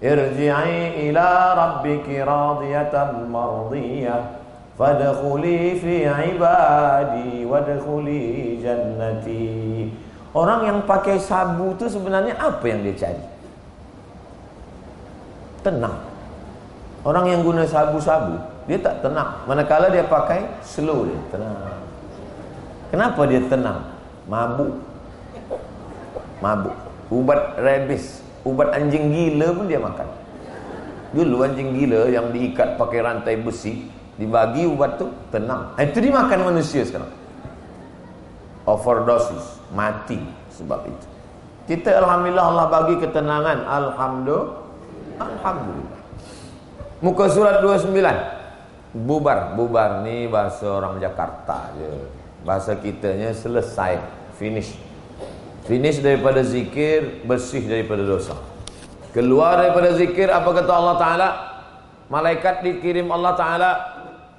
irji'i ila rabbiki radiyatan mardiyah fadkhuli fi ibadi wadkhuli jannati orang yang pakai sabu tu sebenarnya apa yang dia cari tenang. Orang yang guna sabu-sabu, dia tak tenang. Manakala dia pakai slow dia, tenang. Kenapa dia tenang? Mabuk. Mabuk. Ubat rabies, ubat anjing gila pun dia makan. Dulu anjing gila yang diikat pakai rantai besi, dibagi ubat tu tenang. Itu dimakan manusia sekarang. Overdosis, mati sebab itu. Kita alhamdulillah Allah bagi ketenangan. Alhamdulillah. Alhamdulillah. Muka surat 29. Bubar, bubar ni bahasa orang Jakarta je bahasa kitanya selesai finish finish daripada zikir bersih daripada dosa keluar daripada zikir apa kata Allah Taala malaikat dikirim Allah Taala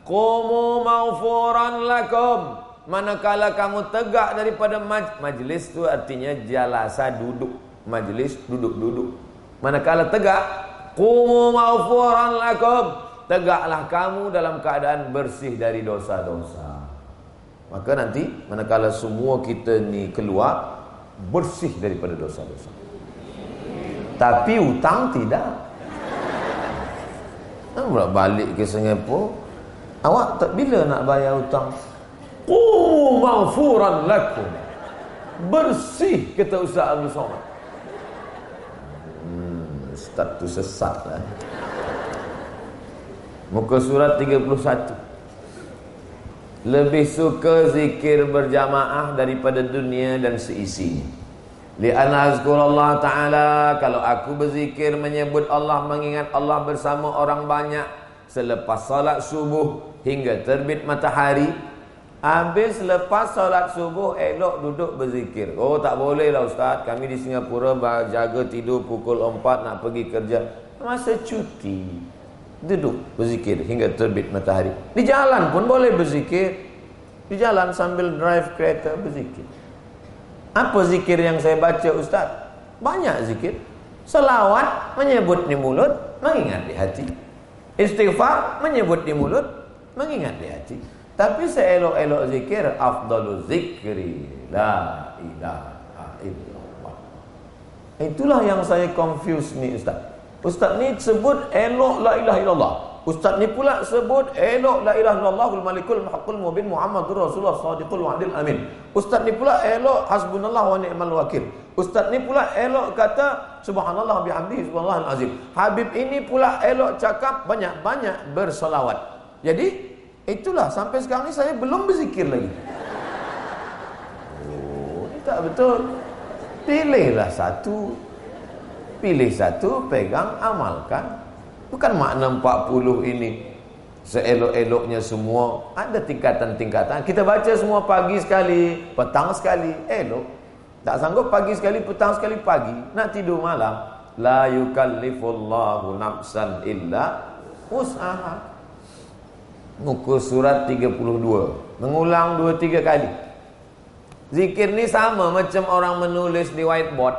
qumu maufuran lakum. Manakala kamu tegak daripada maj majlis tu artinya jalasa duduk. Majlis duduk-duduk. Manakala tegak qumu maufuran lakum. Tegaklah kamu dalam keadaan bersih dari dosa-dosa. Maka nanti manakala semua kita ni keluar bersih daripada dosa-dosa. Tapi hutang tidak. Nak balik ke Singapura, awak tak bila nak bayar hutang? Oh, maghfuran lakum. Bersih kata Ustaz Abdul Somad. Hmm, Ustaz tu sesat lah. Muka surat 31 lebih suka zikir berjamaah daripada dunia dan seisinya. Li'anna azkurallah ta'ala Kalau aku berzikir menyebut Allah Mengingat Allah bersama orang banyak Selepas salat subuh Hingga terbit matahari Habis lepas salat subuh Elok duduk berzikir Oh tak boleh lah Ustaz Kami di Singapura Jaga tidur pukul 4 Nak pergi kerja Masa cuti duduk berzikir hingga terbit matahari. Di jalan pun boleh berzikir. Di jalan sambil drive kereta berzikir. Apa zikir yang saya baca Ustaz? Banyak zikir. Selawat menyebut di mulut, mengingat di hati. Istighfar menyebut di mulut, mengingat di hati. Tapi seelok-elok zikir, afdalu zikri, la ilaha illallah. Itulah yang saya confuse ni Ustaz. Ustaz ni sebut elok la ilaha illallah. Ustaz ni pula sebut elok la ilaha illallahul malikul haqqul mubin Muhammadur Rasulullah sadiqul wa'dil amin. Ustaz ni pula elok hasbunallah wa ni'mal wakil. Ustaz ni pula elok kata subhanallah bihamdi subhanallahal azim. Habib ini pula elok cakap banyak-banyak bersolawat. Jadi itulah sampai sekarang ni saya belum berzikir lagi. Oh, tak betul. Pilihlah satu pilih satu, pegang, amalkan. Bukan makna 40 ini seelok-eloknya semua. Ada tingkatan-tingkatan. Kita baca semua pagi sekali, petang sekali, elok. Tak sanggup pagi sekali, petang sekali, pagi. Nak tidur malam. La yukallifullahu nafsan illa usaha. Muka surat 32. Mengulang 2-3 kali. Zikir ni sama macam orang menulis di whiteboard.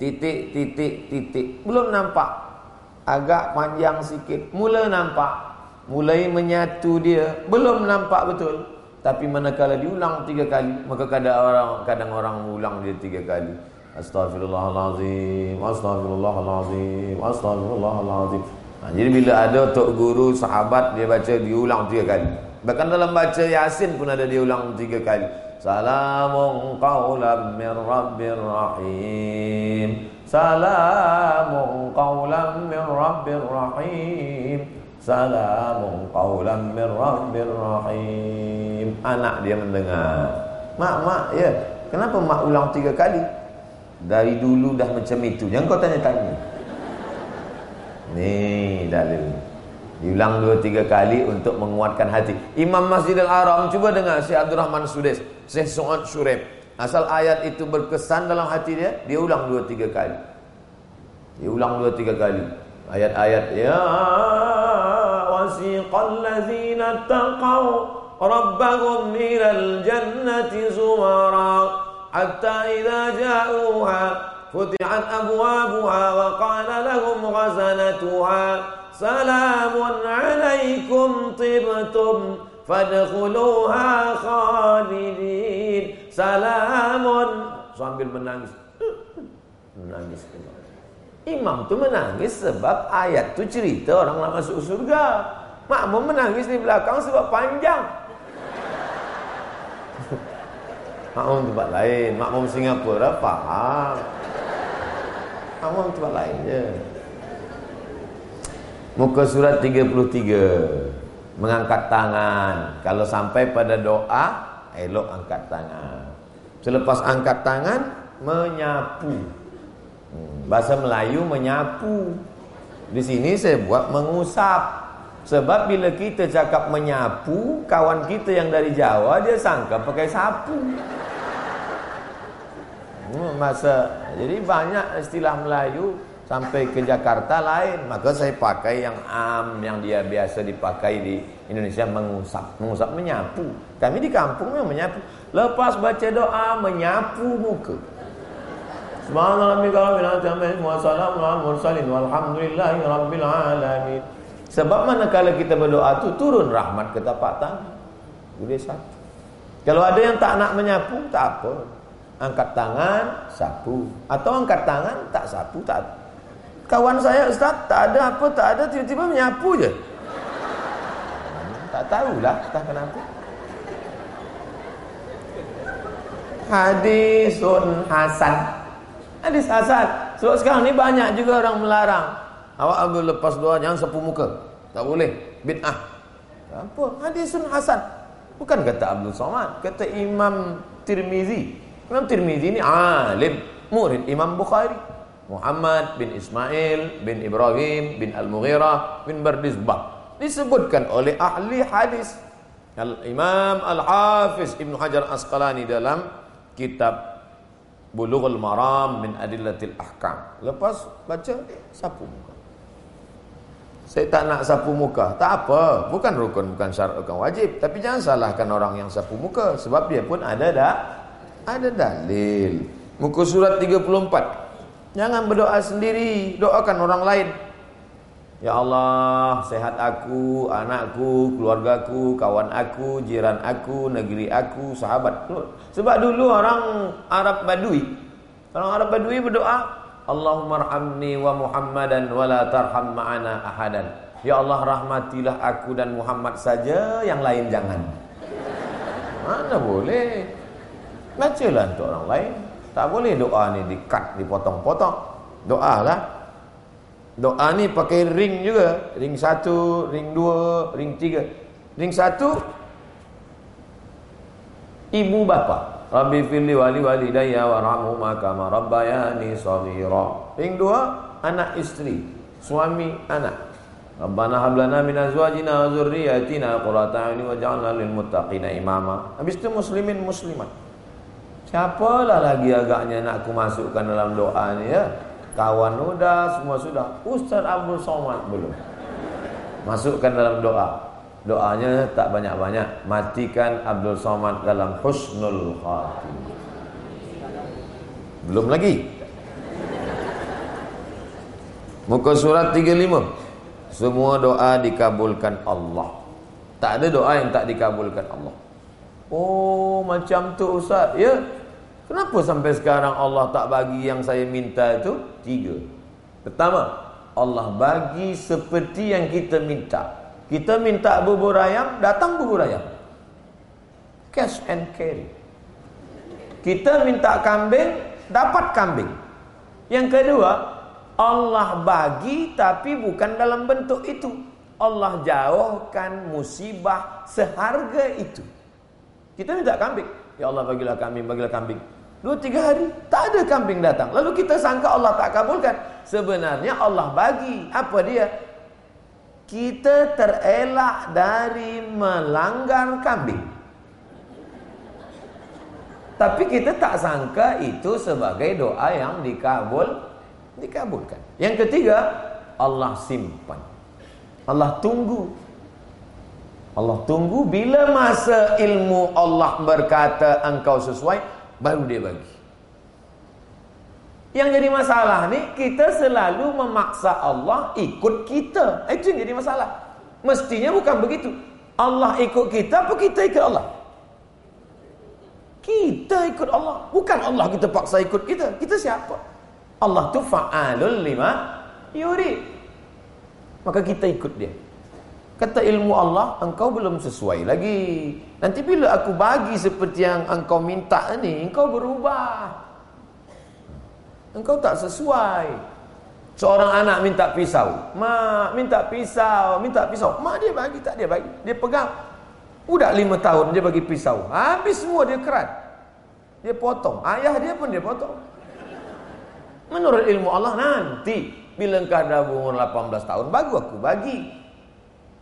Titik titik titik. Belum nampak. Agak panjang sikit. Mula nampak. Mulai menyatu dia. Belum nampak betul. Tapi manakala diulang tiga kali maka kadang orang kadang orang ulang dia tiga kali. Astagfirullahalazim astagfirullahalazim astagfirullahalazim ha, jadi bila ada tok guru sahabat dia baca diulang tiga kali. Bahkan dalam baca yasin pun ada diulang tiga kali. Salamun qawlan min rabbir rahim. Salamun qawlan min rabbir rahim. Salamun qawlan min rabbir rahim. Anak dia mendengar. Mak, mak, ya Kenapa mak ulang tiga kali? Dari dulu dah macam itu. Jangan kau tanya-tanya Ni dalil. Diulang dua tiga kali untuk menguatkan hati. Imam Masjidil Haram Cuba dengar Syekh Abdul Rahman Sudes Syekh Su'ad Syurib. Asal ayat itu berkesan dalam hati dia Dia ulang dua tiga kali. Dia ulang dua tiga kali. Ayat-ayat Ya wasiqal lazina taqaw Rabbahum ilal jannati zumara Hatta idha ja'uha Abwabuha Wa qala lahum ghazanatuha Salamun alaikum tibtum fadkhuluha khalidin salamun sambil menangis menangis Imam tu menangis sebab ayat tu cerita orang nak masuk surga. Makmum menangis di belakang sebab panjang. makmum tempat lain. Makmum Singapura faham. Makmum tempat lain je. Muka surat 33. Mengangkat tangan. Kalau sampai pada doa, elok angkat tangan. Selepas angkat tangan, menyapu. Hmm, bahasa Melayu menyapu. Di sini saya buat mengusap. Sebab bila kita cakap menyapu, kawan kita yang dari Jawa dia sangka pakai sapu. Hmm, masa jadi banyak istilah Melayu sampai ke Jakarta lain, maka saya pakai yang am yang dia biasa dipakai di Indonesia mengusap, mengusap menyapu. Kami di kampung memang menyapu. Lepas baca doa menyapu muka. Alamin. Sebab mana kalau kita berdoa tu turun rahmat ke tapak tangan. Boleh satu. Kalau ada yang tak nak menyapu tak apa. Angkat tangan sapu atau angkat tangan tak sapu tak. Kawan saya ustaz tak ada apa tak ada tiba-tiba menyapu je. Tak tahulah tak kenapa. Hadisun Hasan Hadis Hasan. Sebab sekarang ni banyak juga orang melarang. Awak ambil lepas doa jangan sapu muka. Tak boleh. Bid'ah. Apa? Hadisun Hasan. Bukan kata Abdul Somad. Kata Imam Tirmizi. Imam Tirmizi ni alim. Murid Imam Bukhari. Muhammad bin Ismail bin Ibrahim bin Al-Mughirah bin Bardizbah. Disebutkan oleh ahli hadis. Al-Imam Al-Hafiz Ibn Hajar Asqalani dalam kitab Bulughul Maram min Adillatil Ahkam. Lepas baca sapu muka. Saya tak nak sapu muka. Tak apa. Bukan rukun, bukan syarat, bukan wajib. Tapi jangan salahkan orang yang sapu muka. Sebab dia pun ada dah. Ada dalil. Muka surat 34. Jangan berdoa sendiri. Doakan orang lain. Ya Allah, sehat aku, anakku, keluargaku, kawan aku, jiran aku, negeri aku, sahabat. Sebab dulu orang Arab Badui, orang Arab Badui berdoa, Allahumma rahmni wa Muhammadan wa la tarham ma'ana ahadan. Ya Allah rahmatilah aku dan Muhammad saja, yang lain jangan. Mana boleh? Bacalah untuk orang lain. Tak boleh doa ni di-cut, dipotong-potong. Doalah. Doa ni pakai ring juga. Ring satu, ring dua, ring tiga. Ring satu, ibu bapa. Rabbi fili wali wali daya wa rahmuhuma kama rabbayani saghira. Ring dua, anak istri, suami anak. Rabbana hab lana min azwajina wa dzurriyyatina qurrata a'yun waj'alna lil muttaqina imama. Habis itu muslimin muslimat. Siapalah lagi agaknya nak aku masukkan dalam doa ni ya? Kawan sudah, semua sudah. Ustaz Abdul Somad belum. Masukkan dalam doa. Doanya tak banyak-banyak. Matikan Abdul Somad dalam husnul khatim. Belum lagi. Muka surat 35. Semua doa dikabulkan Allah. Tak ada doa yang tak dikabulkan Allah. Oh, macam tu Ustaz. Ya, Kenapa sampai sekarang Allah tak bagi yang saya minta itu? Tiga. Pertama, Allah bagi seperti yang kita minta. Kita minta bubur ayam, datang bubur ayam. Cash and carry. Kita minta kambing, dapat kambing. Yang kedua, Allah bagi tapi bukan dalam bentuk itu. Allah jauhkan musibah seharga itu. Kita minta kambing. Ya Allah bagilah kambing, bagilah kambing. Dua tiga hari tak ada kambing datang. Lalu kita sangka Allah tak kabulkan. Sebenarnya Allah bagi. Apa dia? Kita terelak dari melanggar kambing. Tapi kita tak sangka itu sebagai doa yang dikabul dikabulkan. Yang ketiga, Allah simpan. Allah tunggu. Allah tunggu bila masa ilmu Allah berkata engkau sesuai, baru dia bagi. Yang jadi masalah ni kita selalu memaksa Allah ikut kita. Itu yang jadi masalah. Mestinya bukan begitu. Allah ikut kita apa kita ikut Allah? Kita ikut Allah. Bukan Allah kita paksa ikut kita. Kita siapa? Allah tu fa'alul lima yuri. Maka kita ikut dia. Kata ilmu Allah, engkau belum sesuai lagi. Nanti bila aku bagi seperti yang engkau minta ni, engkau berubah. Engkau tak sesuai. Seorang anak minta pisau. Mak minta pisau, minta pisau. Mak dia bagi tak dia bagi. Dia pegang. Udah lima tahun dia bagi pisau. Habis semua dia kerat. Dia potong. Ayah dia pun dia potong. Menurut ilmu Allah nanti bila engkau dah umur 18 tahun baru aku bagi.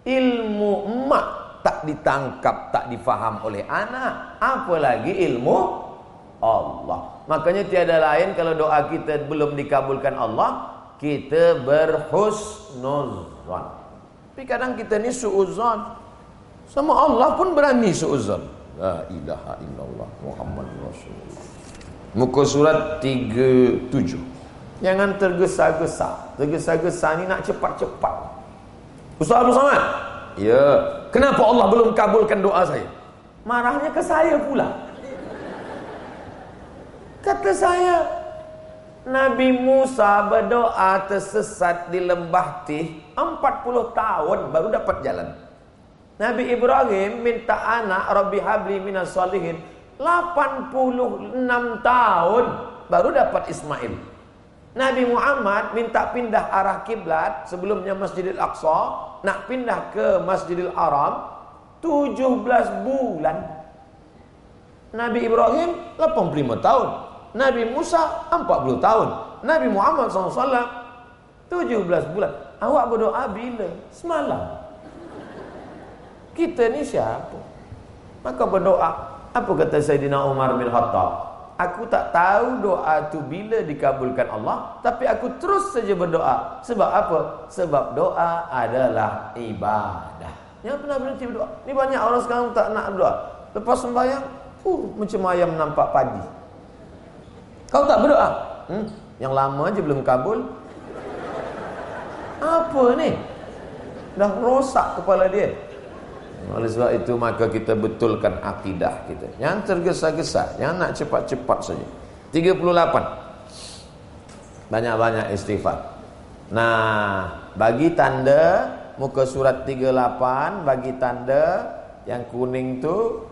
Ilmu emak tak ditangkap, tak difaham oleh anak, apalagi ilmu Allah. Makanya tiada lain kalau doa kita belum dikabulkan Allah, kita berhusnuzan. Tapi kadang kita ni suuzan. Sama Allah pun berani suuzan. La ilaha illallah Muhammad Rasulullah. Muka surat 37. Jangan tergesa-gesa. Tergesa-gesa ni nak cepat-cepat. Ustaz Abu Samad. Ya. Kenapa Allah belum kabulkan doa saya? Marahnya ke saya pula. Kata saya, Nabi Musa berdoa tersesat di lembah Tih 40 tahun baru dapat jalan. Nabi Ibrahim minta anak Rabbi Habli minas salihin 86 tahun baru dapat Ismail. Nabi Muhammad minta pindah arah kiblat sebelumnya Masjidil Aqsa nak pindah ke Masjidil Haram 17 bulan. Nabi Ibrahim 85 tahun. Nabi Musa 40 tahun. Nabi Muhammad SAW 17 bulan. Awak berdoa bila? Semalam. Kita ni siapa? Maka berdoa. Apa kata Sayyidina Umar bin Khattab? Aku tak tahu doa tu bila dikabulkan Allah Tapi aku terus saja berdoa Sebab apa? Sebab doa adalah ibadah Yang pernah berhenti berdoa Ini banyak orang sekarang tak nak berdoa Lepas sembahyang uh, Macam ayam nampak padi Kau tak berdoa? Hmm? Yang lama aja belum kabul Apa ni? Dah rosak kepala dia oleh sebab itu maka kita betulkan akidah kita. Jangan tergesa-gesa, jangan nak cepat-cepat saja. 38. Banyak-banyak istighfar. Nah, bagi tanda muka surat 38 bagi tanda yang kuning tu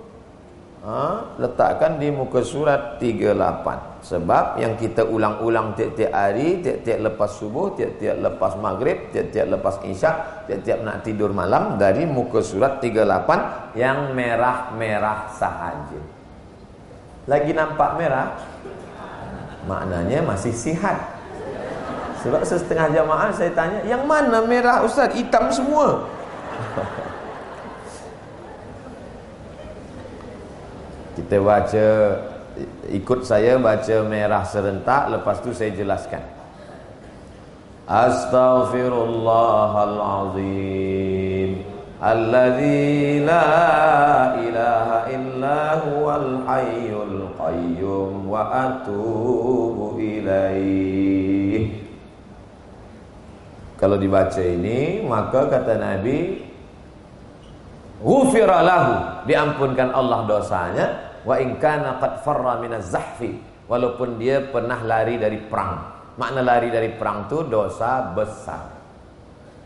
ha, letakkan di muka surat 38. Sebab yang kita ulang-ulang tiap-tiap hari, tiap-tiap lepas subuh, tiap-tiap lepas maghrib, tiap-tiap lepas isyak, tiap-tiap nak tidur malam dari muka surat 38 yang merah-merah sahaja. Lagi nampak merah? Maknanya masih sihat. Sebab setengah jamaah saya tanya, yang mana merah Ustaz? Hitam semua. Kita baca ikut saya baca merah serentak lepas tu saya jelaskan. Astaghfirullahalazim. Alladzi la ilaha illa huwal hayyul qayyum wa atubu ilaih Kalau dibaca ini maka kata Nabi Ghufira lahu. Diampunkan Allah dosanya. Wa in kana qad farra min az-zahfi. Walaupun dia pernah lari dari perang. Makna lari dari perang tu dosa besar.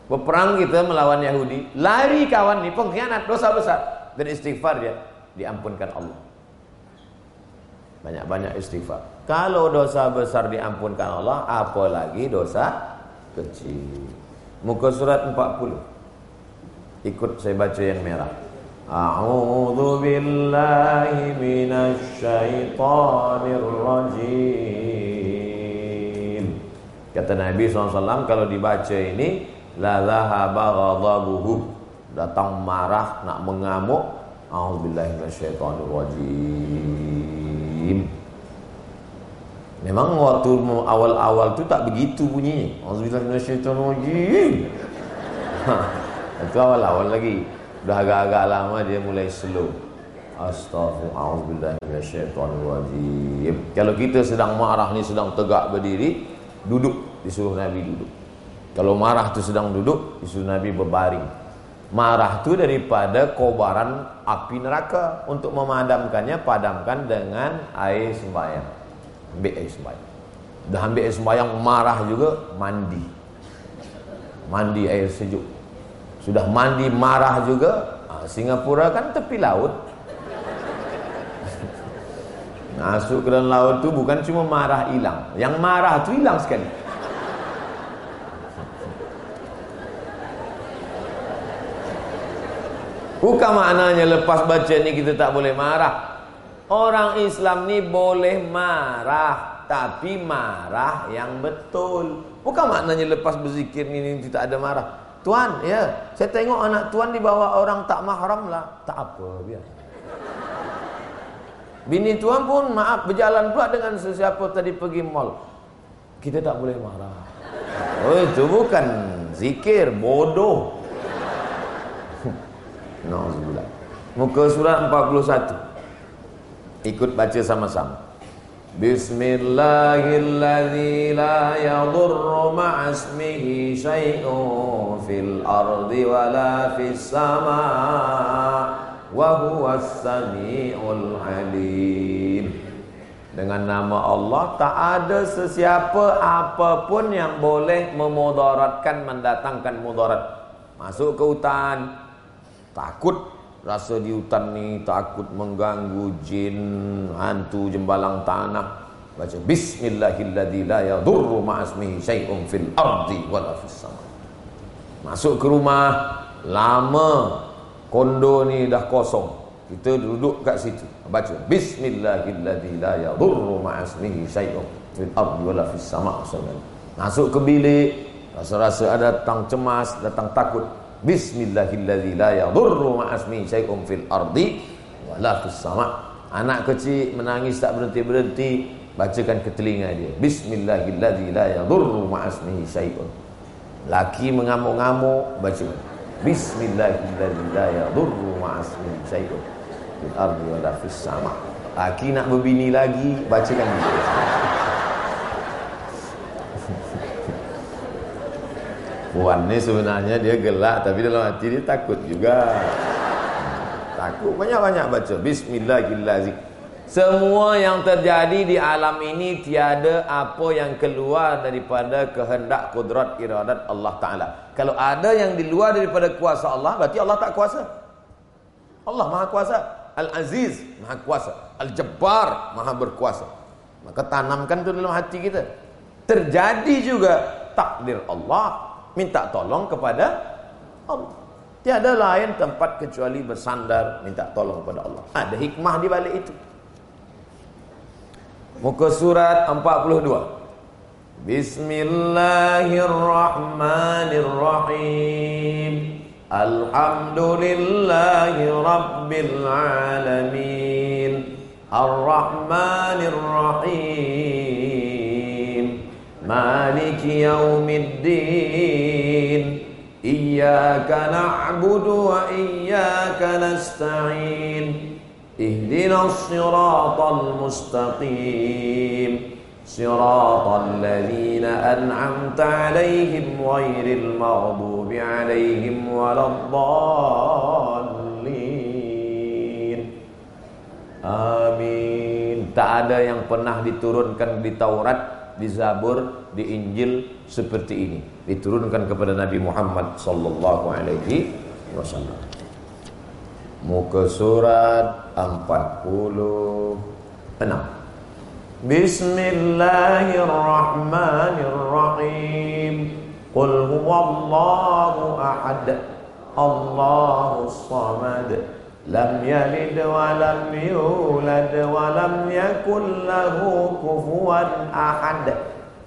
Berperang kita melawan Yahudi. Lari kawan ni pengkhianat dosa besar. Dan istighfar dia diampunkan Allah. Banyak-banyak istighfar. Kalau dosa besar diampunkan Allah apalagi dosa kecil? Muka surat 40 Ikut saya baca yang merah. A'udhu billahi minas rajim Kata Nabi SAW kalau dibaca ini La zahaba ghadabuhu. Datang marah nak mengamuk. A'udhu billahi minas rajim Memang waktu awal-awal tu tak begitu bunyinya A'udhu billahi minas rajim Itu awal-awal lagi Dah agak-agak lama dia mulai slow. Astaghfirullahaladzim. Kalau kita sedang marah ni sedang tegak berdiri, duduk disuruh Nabi duduk. Kalau marah tu sedang duduk, disuruh Nabi berbaring. Marah tu daripada kobaran api neraka untuk memadamkannya padamkan dengan air sembahyang. Ambil air sembahyang. Dah ambil sembahyang marah juga mandi. Mandi air sejuk. Sudah mandi marah juga. Ha, Singapura kan tepi laut. Masuk ke dalam laut tu bukan cuma marah hilang. Yang marah tu hilang sekali. Bukan maknanya lepas baca ni kita tak boleh marah. Orang Islam ni boleh marah tapi marah yang betul. Bukan maknanya lepas berzikir ni, ni tidak ada marah. Tuan, ya, saya tengok anak tuan dibawa orang tak mahram lah. Tak apa, biar. Bini tuan pun maaf berjalan pula dengan sesiapa tadi pergi mall. Kita tak boleh marah. Oh, itu bukan zikir, bodoh. Nauzubillah. Muka surat 41. Ikut baca sama-sama. بسم الله الذي لا يضر مع اسمه شيء في الأرض ولا في السماء وهو السميع العليم Dengan nama Allah tak ada sesiapa apapun yang boleh memudaratkan mendatangkan mudarat. Masuk ke hutan takut Rasa di hutan ni takut mengganggu jin, hantu jembalang tanah. Baca sama. Masuk ke rumah, lama kondo ni dah kosong. Kita duduk kat situ. Baca sama. Masuk ke bilik, rasa-rasa ada datang cemas, datang takut. Bismillahilladzi la yadurru ma'asmi syai'un fil ardi wala fis sama. Anak kecil menangis tak berhenti-berhenti, bacakan ke telinga dia. Bismillahilladzi la yadurru ma'asmi syai'un. Laki mengamuk-ngamuk, baca. Bismillahilladzi la yadurru ma'asmi syai'un fil ardi wala fis sama. Laki nak berbini lagi, bacakan dia. Puan ni sebenarnya dia gelak tapi dalam hati dia takut juga. Takut banyak-banyak baca bismillahirrahmanirrahim. Semua yang terjadi di alam ini tiada apa yang keluar daripada kehendak kudrat iradat Allah Taala. Kalau ada yang di luar daripada kuasa Allah berarti Allah tak kuasa. Allah Maha Kuasa, Al-Aziz Maha Kuasa, Al-Jabbar Maha Berkuasa. Maka tanamkan itu dalam hati kita. Terjadi juga takdir Allah minta tolong kepada Allah. Tiada lain tempat kecuali bersandar minta tolong kepada Allah. Ada hikmah di balik itu. Muka surat 42. Bismillahirrahmanirrahim. Alhamdulillahi rabbil alamin. Ar-Rahmanir-Rahim. مالك يوم الدين إياك نعبد وإياك نستعين اهدنا الصراط المستقيم صراط الذين أنعمت عليهم غير المغضوب عليهم ولا الضالين آمين Tak ada yang pernah diturunkan di Taurat di Zabur, di Injil seperti ini diturunkan kepada Nabi Muhammad sallallahu alaihi wasallam. Muka surat 46. Bismillahirrahmanirrahim. Ahad. Allahus samad. Lam yalid wa lam yulad wa lam yakul lahu kufuwan ahad.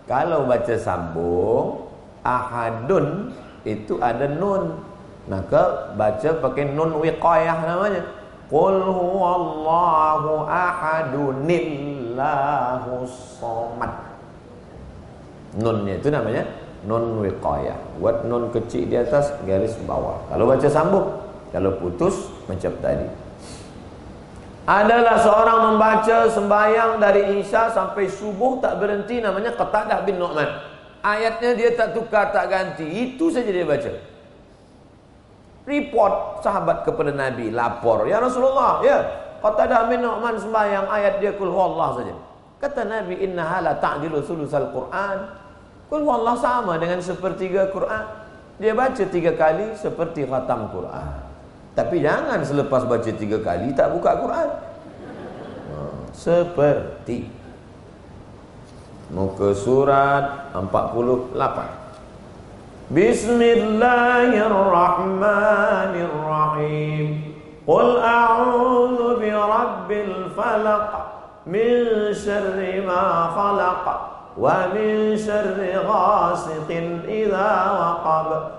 Kalau baca sambung ahadun itu ada nun. Maka baca pakai nun wiqayah namanya. Qul huwallahu ahadunillahu somad. Nunnya itu namanya nun wiqayah. Buat nun kecil di atas garis bawah. Kalau baca sambung kalau putus macam tadi. Adalah seorang membaca sembahyang dari Isya sampai subuh tak berhenti namanya Qatadah bin Nu'man. Ayatnya dia tak tukar tak ganti. Itu saja dia baca. Report sahabat kepada Nabi lapor, "Ya Rasulullah, ya, Qatadah bin Nu'man sembahyang ayat dia kul Allah saja." Kata Nabi innaha la ta'dilu sulusal Quran. Kul wallah sama dengan sepertiga Quran. Dia baca tiga kali seperti khatam Quran. Tapi jangan selepas baca tiga kali tak buka Quran. Ha, seperti muka surat 48. Bismillahirrahmanirrahim. Qul a'udzu bi rabbil falaq min syarri ma khalaq wa min syarri ghasiqin idza waqab.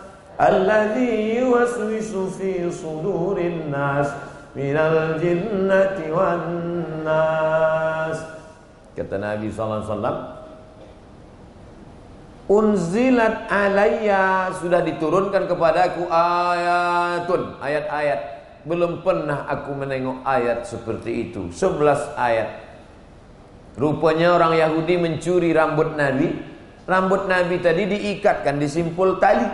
الذي يوسوس في صدور الناس من الجنة والناس kata Nabi sallallahu alaihi wasallam Unzilat alayya sudah diturunkan kepadaku ayatun ayat-ayat belum pernah aku menengok ayat seperti itu 11 ayat Rupanya orang Yahudi mencuri rambut Nabi. Rambut Nabi tadi diikatkan di simpul tali.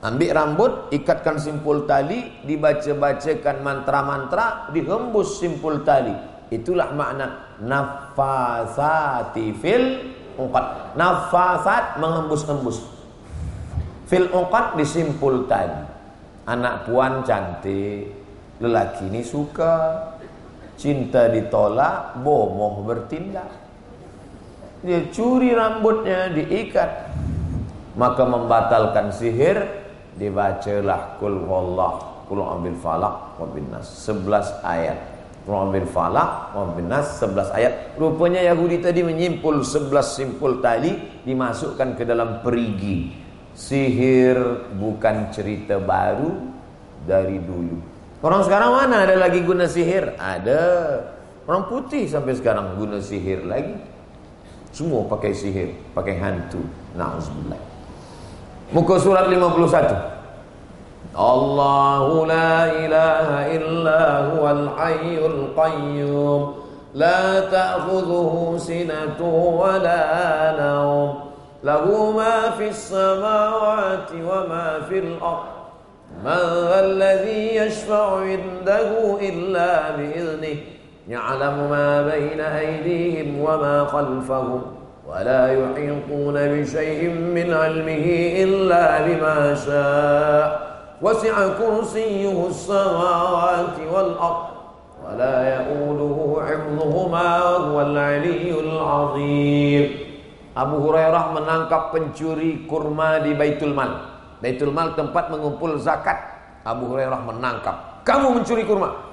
Ambil rambut, ikatkan simpul tali, dibaca-bacakan mantra-mantra, dihembus simpul tali. Itulah makna nafasati fil uqad. Nafasat menghembus-hembus. Fil uqad di simpul tali. Anak puan cantik, lelaki ini suka Cinta ditolak, bomoh bertindak. Dia curi rambutnya, diikat. Maka membatalkan sihir, dibacalah kul wallah, kul ambil falak, wabin nas. Sebelas ayat. Kul ambil falak, wabin nas. Sebelas ayat. Rupanya Yahudi tadi menyimpul sebelas simpul tali, dimasukkan ke dalam perigi. Sihir bukan cerita baru dari dulu. Orang sekarang mana ada lagi guna sihir? Ada. Orang putih sampai sekarang guna sihir lagi. Semua pakai sihir, pakai hantu. Nauzubillah. Muka surat 51. Allahu la ilaha illa huwal hayyul qayyum. La ta'khudhuhu sinatun wa la nawm. Lahu ma fis samawati wa ma fil ardh. من ذا الذي يشفع عنده إلا بإذنه يعلم ما بين أيديهم وما خلفهم ولا يحيطون بشيء من علمه إلا بما شاء وسع كرسيه السماوات والأرض ولا يؤوده حفظهما وهو العلي العظيم Abu Hurairah menangkap pencuri kurma di Baitul Mal. Baitul Mal tempat mengumpul zakat. Abu Hurairah menangkap. Kamu mencuri kurma.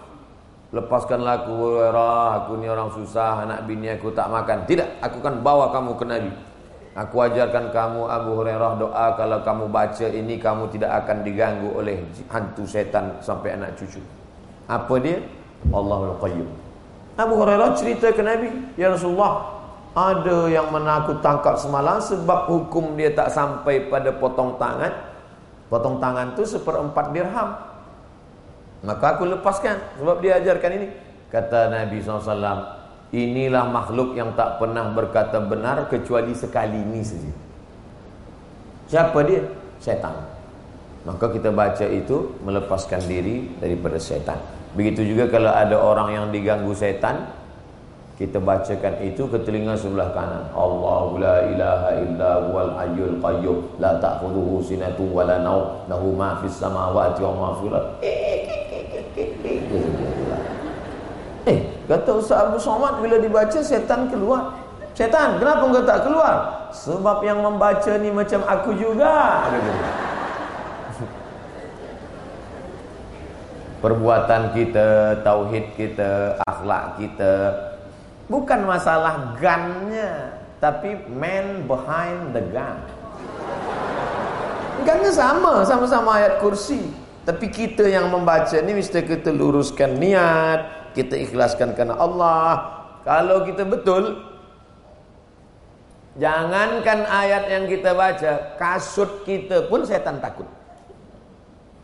Lepaskanlah aku Hurairah. Aku ni orang susah. Anak bini aku tak makan. Tidak. Aku akan bawa kamu ke Nabi. Aku ajarkan kamu Abu Hurairah doa. Kalau kamu baca ini. Kamu tidak akan diganggu oleh hantu setan sampai anak cucu. Apa dia? Allahul Qayyum. Abu Hurairah cerita ke Nabi. Ya Rasulullah. Ada yang menakut tangkap semalam sebab hukum dia tak sampai pada potong tangan. Potong tangan tu seperempat dirham Maka aku lepaskan Sebab dia ajarkan ini. Kata Nabi SAW Inilah makhluk yang tak pernah berkata benar Kecuali sekali ini saja. Siapa dia? Syaitan. Maka kita baca itu Melepaskan diri daripada syaitan. Begitu juga kalau ada orang yang diganggu syaitan kita bacakan itu ke telinga sebelah kanan. Allahu la ilaha illa huwal hayyul qayyum. La ta'khudhuhu sinatun wa la nawm. Lahu ma fis samawati wa ma fil Eh, kata Ustaz Abu Somad bila dibaca setan keluar. Setan, kenapa engkau tak keluar? Sebab yang membaca ni macam aku juga. Perbuatan kita, tauhid kita, akhlak kita, Bukan masalah gunnya Tapi man behind the gun Gunnya sama Sama-sama ayat kursi Tapi kita yang membaca ni Mesti kita luruskan niat Kita ikhlaskan kerana Allah Kalau kita betul Jangankan ayat yang kita baca, kasut kita pun setan takut.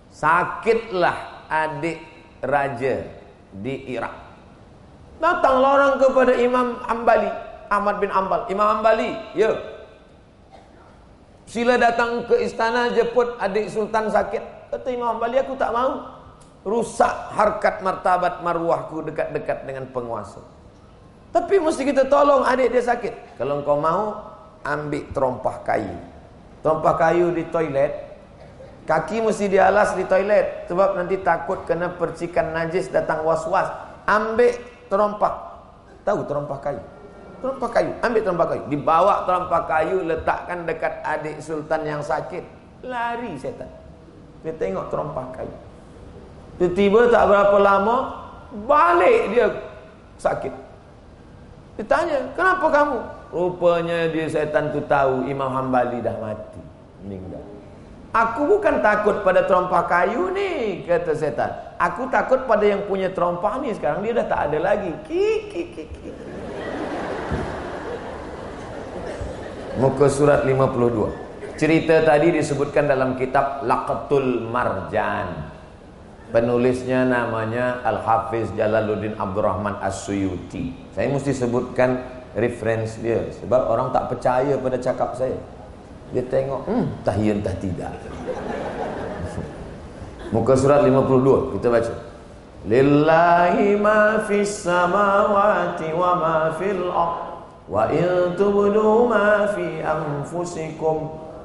Sakitlah adik raja di Irak. Datanglah orang kepada Imam Ambali, Ahmad bin Ambal. Imam Ambali, ya. Sila datang ke istana jemput adik sultan sakit. Kata Imam Ambali, aku tak mau. Rusak harkat martabat marwahku dekat-dekat dengan penguasa. Tapi mesti kita tolong adik dia sakit. Kalau kau mau, ambil terompah kayu. Terompah kayu di toilet. Kaki mesti dialas di toilet. Sebab nanti takut kena percikan najis datang was-was. Ambil terompah. Tahu terompah kayu? Terompah kayu. Ambil terompah kayu. Dibawa terompah kayu, letakkan dekat adik sultan yang sakit. Lari setan. Dia tengok terompah kayu. Tiba-tiba tak berapa lama, balik dia sakit. Ditanya, kenapa kamu? Rupanya dia setan tu tahu Imam Hambali dah mati. Meninggal. Aku bukan takut pada terompah kayu ni, kata setan. Aku takut pada yang punya terompah ni sekarang dia dah tak ada lagi. Ki ki ki ki. Muka surat 52. Cerita tadi disebutkan dalam kitab Laqatul Marjan. Penulisnya namanya Al-Hafiz Jalaluddin Abdurrahman As-Suyuti. Saya mesti sebutkan reference dia sebab orang tak percaya pada cakap saya. Dia tengok, hmm, tahiyun tah tidak. Muka surat 52 kita baca. Lillahi ma fis samawati wa ma fil ardh wa in tubdu ma fi anfusikum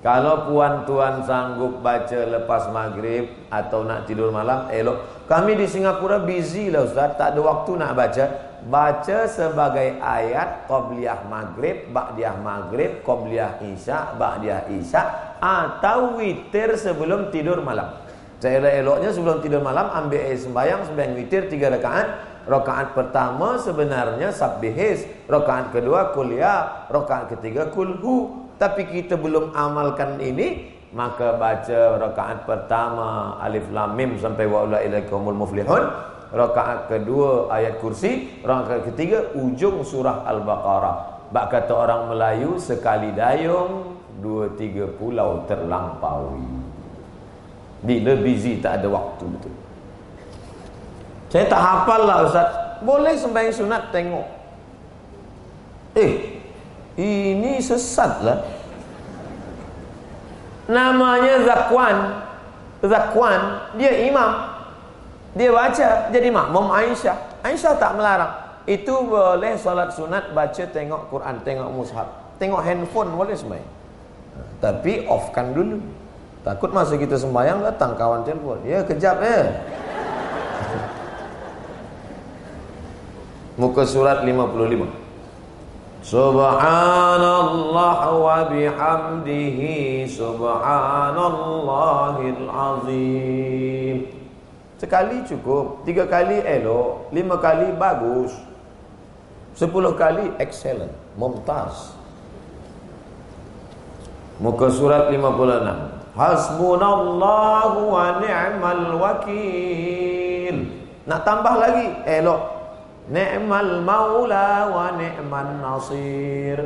Kalau puan tuan sanggup baca lepas maghrib atau nak tidur malam, elok. Kami di Singapura busy lah Ustaz, tak ada waktu nak baca. Baca sebagai ayat Qobliyah Maghrib, Ba'diyah Maghrib, Qobliyah Isya, Ba'diyah Isya atau witir sebelum tidur malam. Saya eloknya sebelum tidur malam ambil air sembahyang sembahyang witir tiga rakaat. Rakaat pertama sebenarnya sabbihis, rakaat kedua kuliah, rakaat ketiga kulhu tapi kita belum amalkan ini maka baca rakaat pertama alif lam mim sampai wa ulaikumul muflihun. Rakaat kedua ayat kursi. Rakaat ketiga ujung surah al-baqarah. Bak kata orang Melayu sekali dayung dua tiga pulau terlampaui. Bila busy tak ada waktu betul. Saya tak hafal lah ustaz. Boleh sembahyang sunat tengok. Eh ini sesat lah. Namanya Zakwan. Zakwan Dia imam. Dia baca jadi makmum Aisyah. Aisyah tak melarang. Itu boleh solat sunat Baca tengok Quran Tengok mushaf. Tengok handphone boleh sembahyang. Tapi offkan dulu. Takut masa kita sembahyang datang kawan telefon. Ya kejap ya. Muka surat 55 Subhanallah wa bihamdihi Subhanallahil azim Sekali cukup Tiga kali elok Lima kali bagus Sepuluh kali excellent Mumtaz. Muka surat 56 Hasbunallahu wa ni'mal wakil. Nak tambah lagi, elok. Ni'mal maula wa ni'man nasir.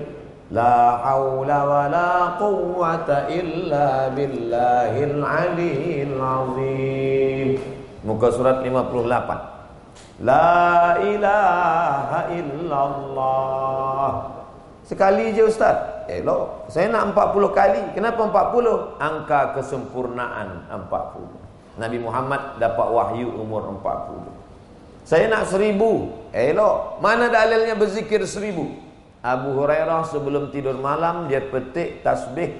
La haula wa la quwwata illa billahil aliyil azim. Muka surat 58. La ilaha illallah. Sekali je ustaz. Elok. Saya nak 40 kali. Kenapa 40? Angka kesempurnaan 40. Nabi Muhammad dapat wahyu umur 40. Saya nak seribu. Elok. Mana dalilnya berzikir seribu? Abu Hurairah sebelum tidur malam dia petik tasbih.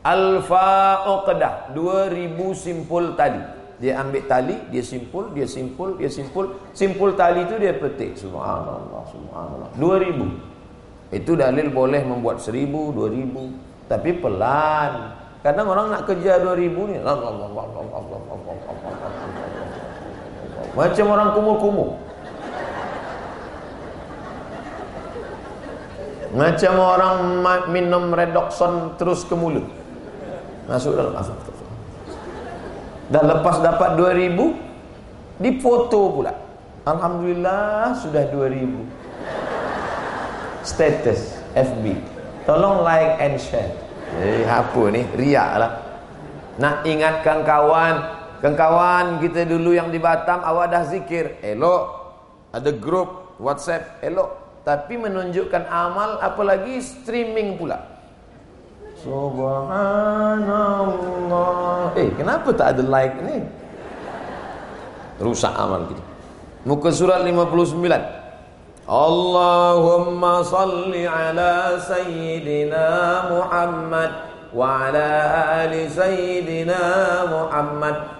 Alfa Uqdah 2000 simpul tali. Dia ambil tali dia simpul dia simpul dia simpul. Simpul tali itu dia petik. Subhanallah subhanallah. 2000 itu dalil boleh membuat 1000 2000 tapi pelan. Kadang orang nak kerja 2000 ni macam orang kumur-kumur Macam orang minum redoxon terus ke mulut. Masuk dalam masuk. Dan lepas dapat 2000 difoto pula. Alhamdulillah sudah 2000. Status FB. Tolong like and share. Eh apa ni? Riak lah. Nak ingatkan kawan, kawan kita dulu yang di Batam awak dah zikir. Elok. Ada grup WhatsApp. Elok tapi menunjukkan amal apalagi streaming pula subhanallah eh kenapa tak ada like ni rusak amal kita muka surat 59 Allahumma salli ala sayyidina Muhammad wa ala ali sayyidina Muhammad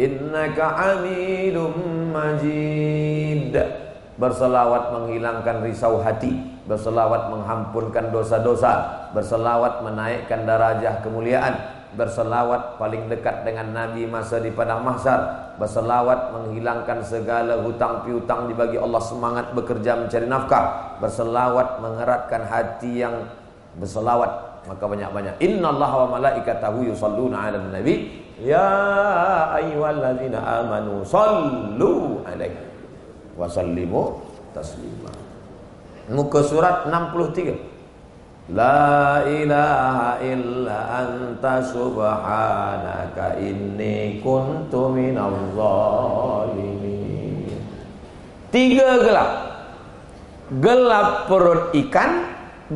innaka amidum majid. Berselawat menghilangkan risau hati berselawat menghampunkan dosa-dosa berselawat menaikkan darajah kemuliaan berselawat paling dekat dengan nabi masa di padang mahsyar berselawat menghilangkan segala hutang piutang dibagi Allah semangat bekerja mencari nafkah berselawat mengeratkan hati yang berselawat. Maka banyak-banyak. Innallaha wa malaikatahu yusalluna 'alan nabi ya ayyuhallazina amanu sallu alaihi wa sallimu taslima. Muka surat 63 La ilaha illa anta subhanaka inni kuntu minal zalimin. Tiga gelap. Gelap perut ikan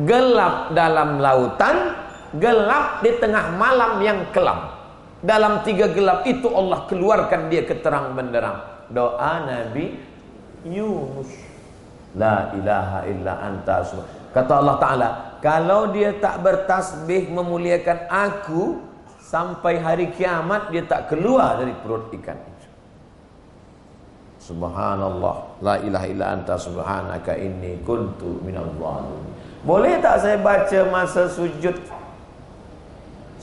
Gelap dalam lautan Gelap di tengah malam yang kelam Dalam tiga gelap itu Allah keluarkan dia ke terang benderang. Doa Nabi Yunus. La ilaha illa anta Kata Allah Ta'ala Kalau dia tak bertasbih memuliakan aku Sampai hari kiamat Dia tak keluar dari perut ikan itu. Subhanallah. La ilaha illa anta subhanaka inni kuntu minal Boleh tak saya baca masa sujud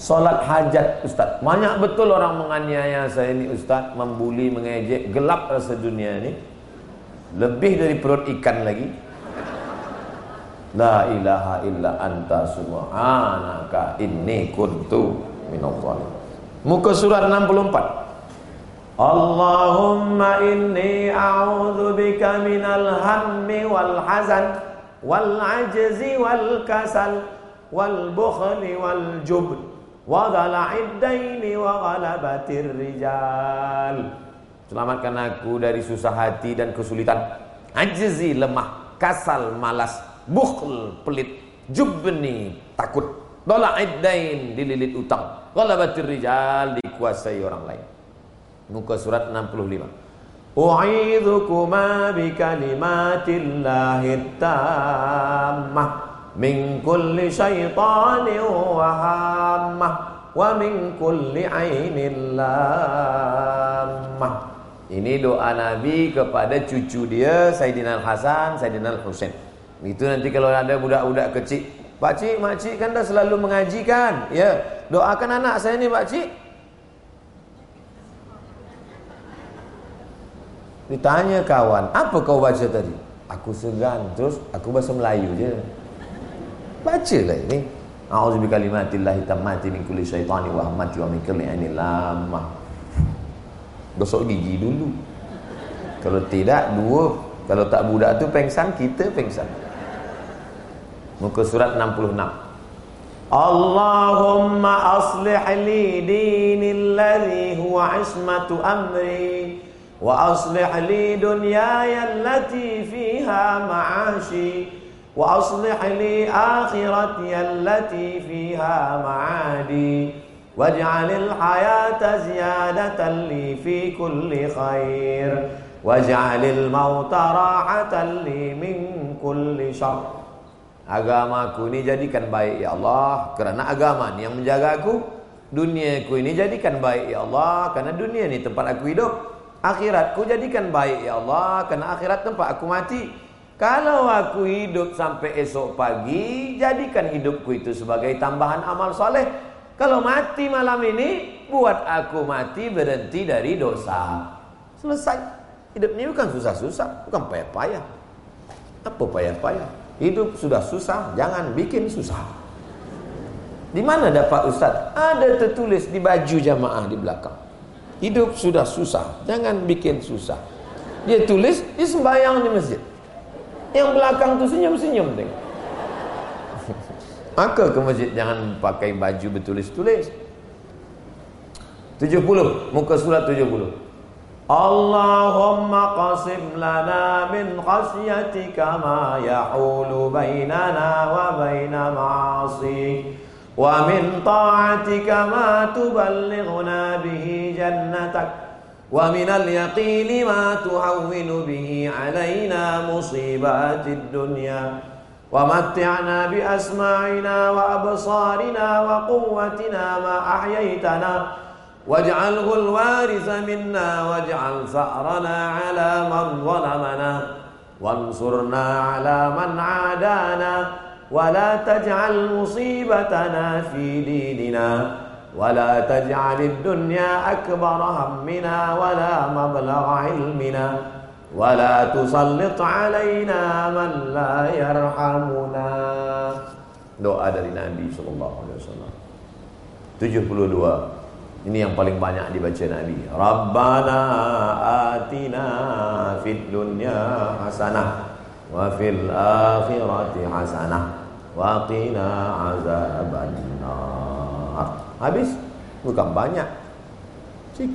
Solat hajat Ustaz. Banyak betul orang menganiaya saya ni Ustaz. Membuli, mengejek Gelap rasa dunia ni. Lebih dari perut ikan lagi. La ilaha illa anta subhanaka inni kuntu minadh Muka surat 64 Allahumma inni a'udzu bika minal hammi wal hazan wal ajzi wal kasal wal bukhli wal jubn wa dhala'id daini wa ghalabatir rijal Selamatkan aku dari susah hati dan kesulitan. Ajzi lemah, kasal malas, bukhl pelit, jubni takut, dola'id dain dililit utang, ghalabatir rijal dikuasai orang lain. Muka surat 65. U'idhukuma bi kalimatillahi tammah min kulli syaitanin wa hammah wa min kulli ainin lammah ini doa Nabi kepada cucu dia Sayyidina Al-Hasan, Sayyidina Al-Husain. Itu nanti kalau ada budak-budak kecil, Pak Cik, Mak Cik kan dah selalu mengajikan. Ya, doakan anak saya ni Pak Cik. Ditanya kawan, apa kau baca tadi? Aku segan, terus aku bahasa Melayu je. Bacalah ini. A'udzu bikalimatillahi tammati min kulli syaitani wa hamati wa min kulli ainin lamah. Gosok gigi dulu. Kalau tidak dua, kalau tak budak tu pengsan, kita pengsan. Muka surat 66 Allahumma aslih li dini alladhi huwa ismatu amri Wa aslih li dunyaya allati fiha aslih li akhirati allati fiha ma'adi Waj'alil hayata ziyadatan li fi kulli khair Waj'alil mauta ra'atan li min kulli syar Agamaku ini jadikan baik ya Allah. Kerana agama ni yang menjaga aku Duniaku ini jadikan baik ya Allah. Kerana dunia ni tempat aku hidup Akhiratku jadikan baik ya Allah. Kerana akhirat tempat aku mati Kalau aku hidup sampai esok pagi Jadikan hidupku itu sebagai tambahan amal soleh Kalau mati malam ini Buat aku mati berhenti dari dosa Selesai Hidup ini bukan susah-susah Bukan payah-payah Apa payah-payah Hidup sudah susah, jangan bikin susah. Di mana dapat ustaz? Ada tertulis di baju jamaah di belakang. Hidup sudah susah, jangan bikin susah. Dia tulis di sembahyang di masjid. Yang belakang tu senyum-senyum tengok. Maka ke masjid jangan pakai baju bertulis-tulis. 70 muka surat 70. Allahumma qasim lana min khasyatika ma yahulu bainana wa baina ma'asi wa min ta'atika ma tuballighuna bihi jannatak. ومن اليقين ما تهون به علينا مصيبات الدنيا. ومتعنا بأسماعنا وأبصارنا وقوتنا ما أحييتنا. واجعله الوارث منا واجعل ثأرنا على من ظلمنا. وانصرنا على من عادانا. ولا تجعل مصيبتنا في ديننا. ولا تجعل الدنيا أكبر همنا ولا مبلغ علمنا ولا تسلط علينا من لا يرحمنا doa dari Nabi sallallahu alaihi wasallam 72 Ini yang paling banyak dibaca Nabi. Rabbana atina fid dunya hasanah wa fil akhirati hasanah wa qina azabannar. Habis? Bukan banyak. Je.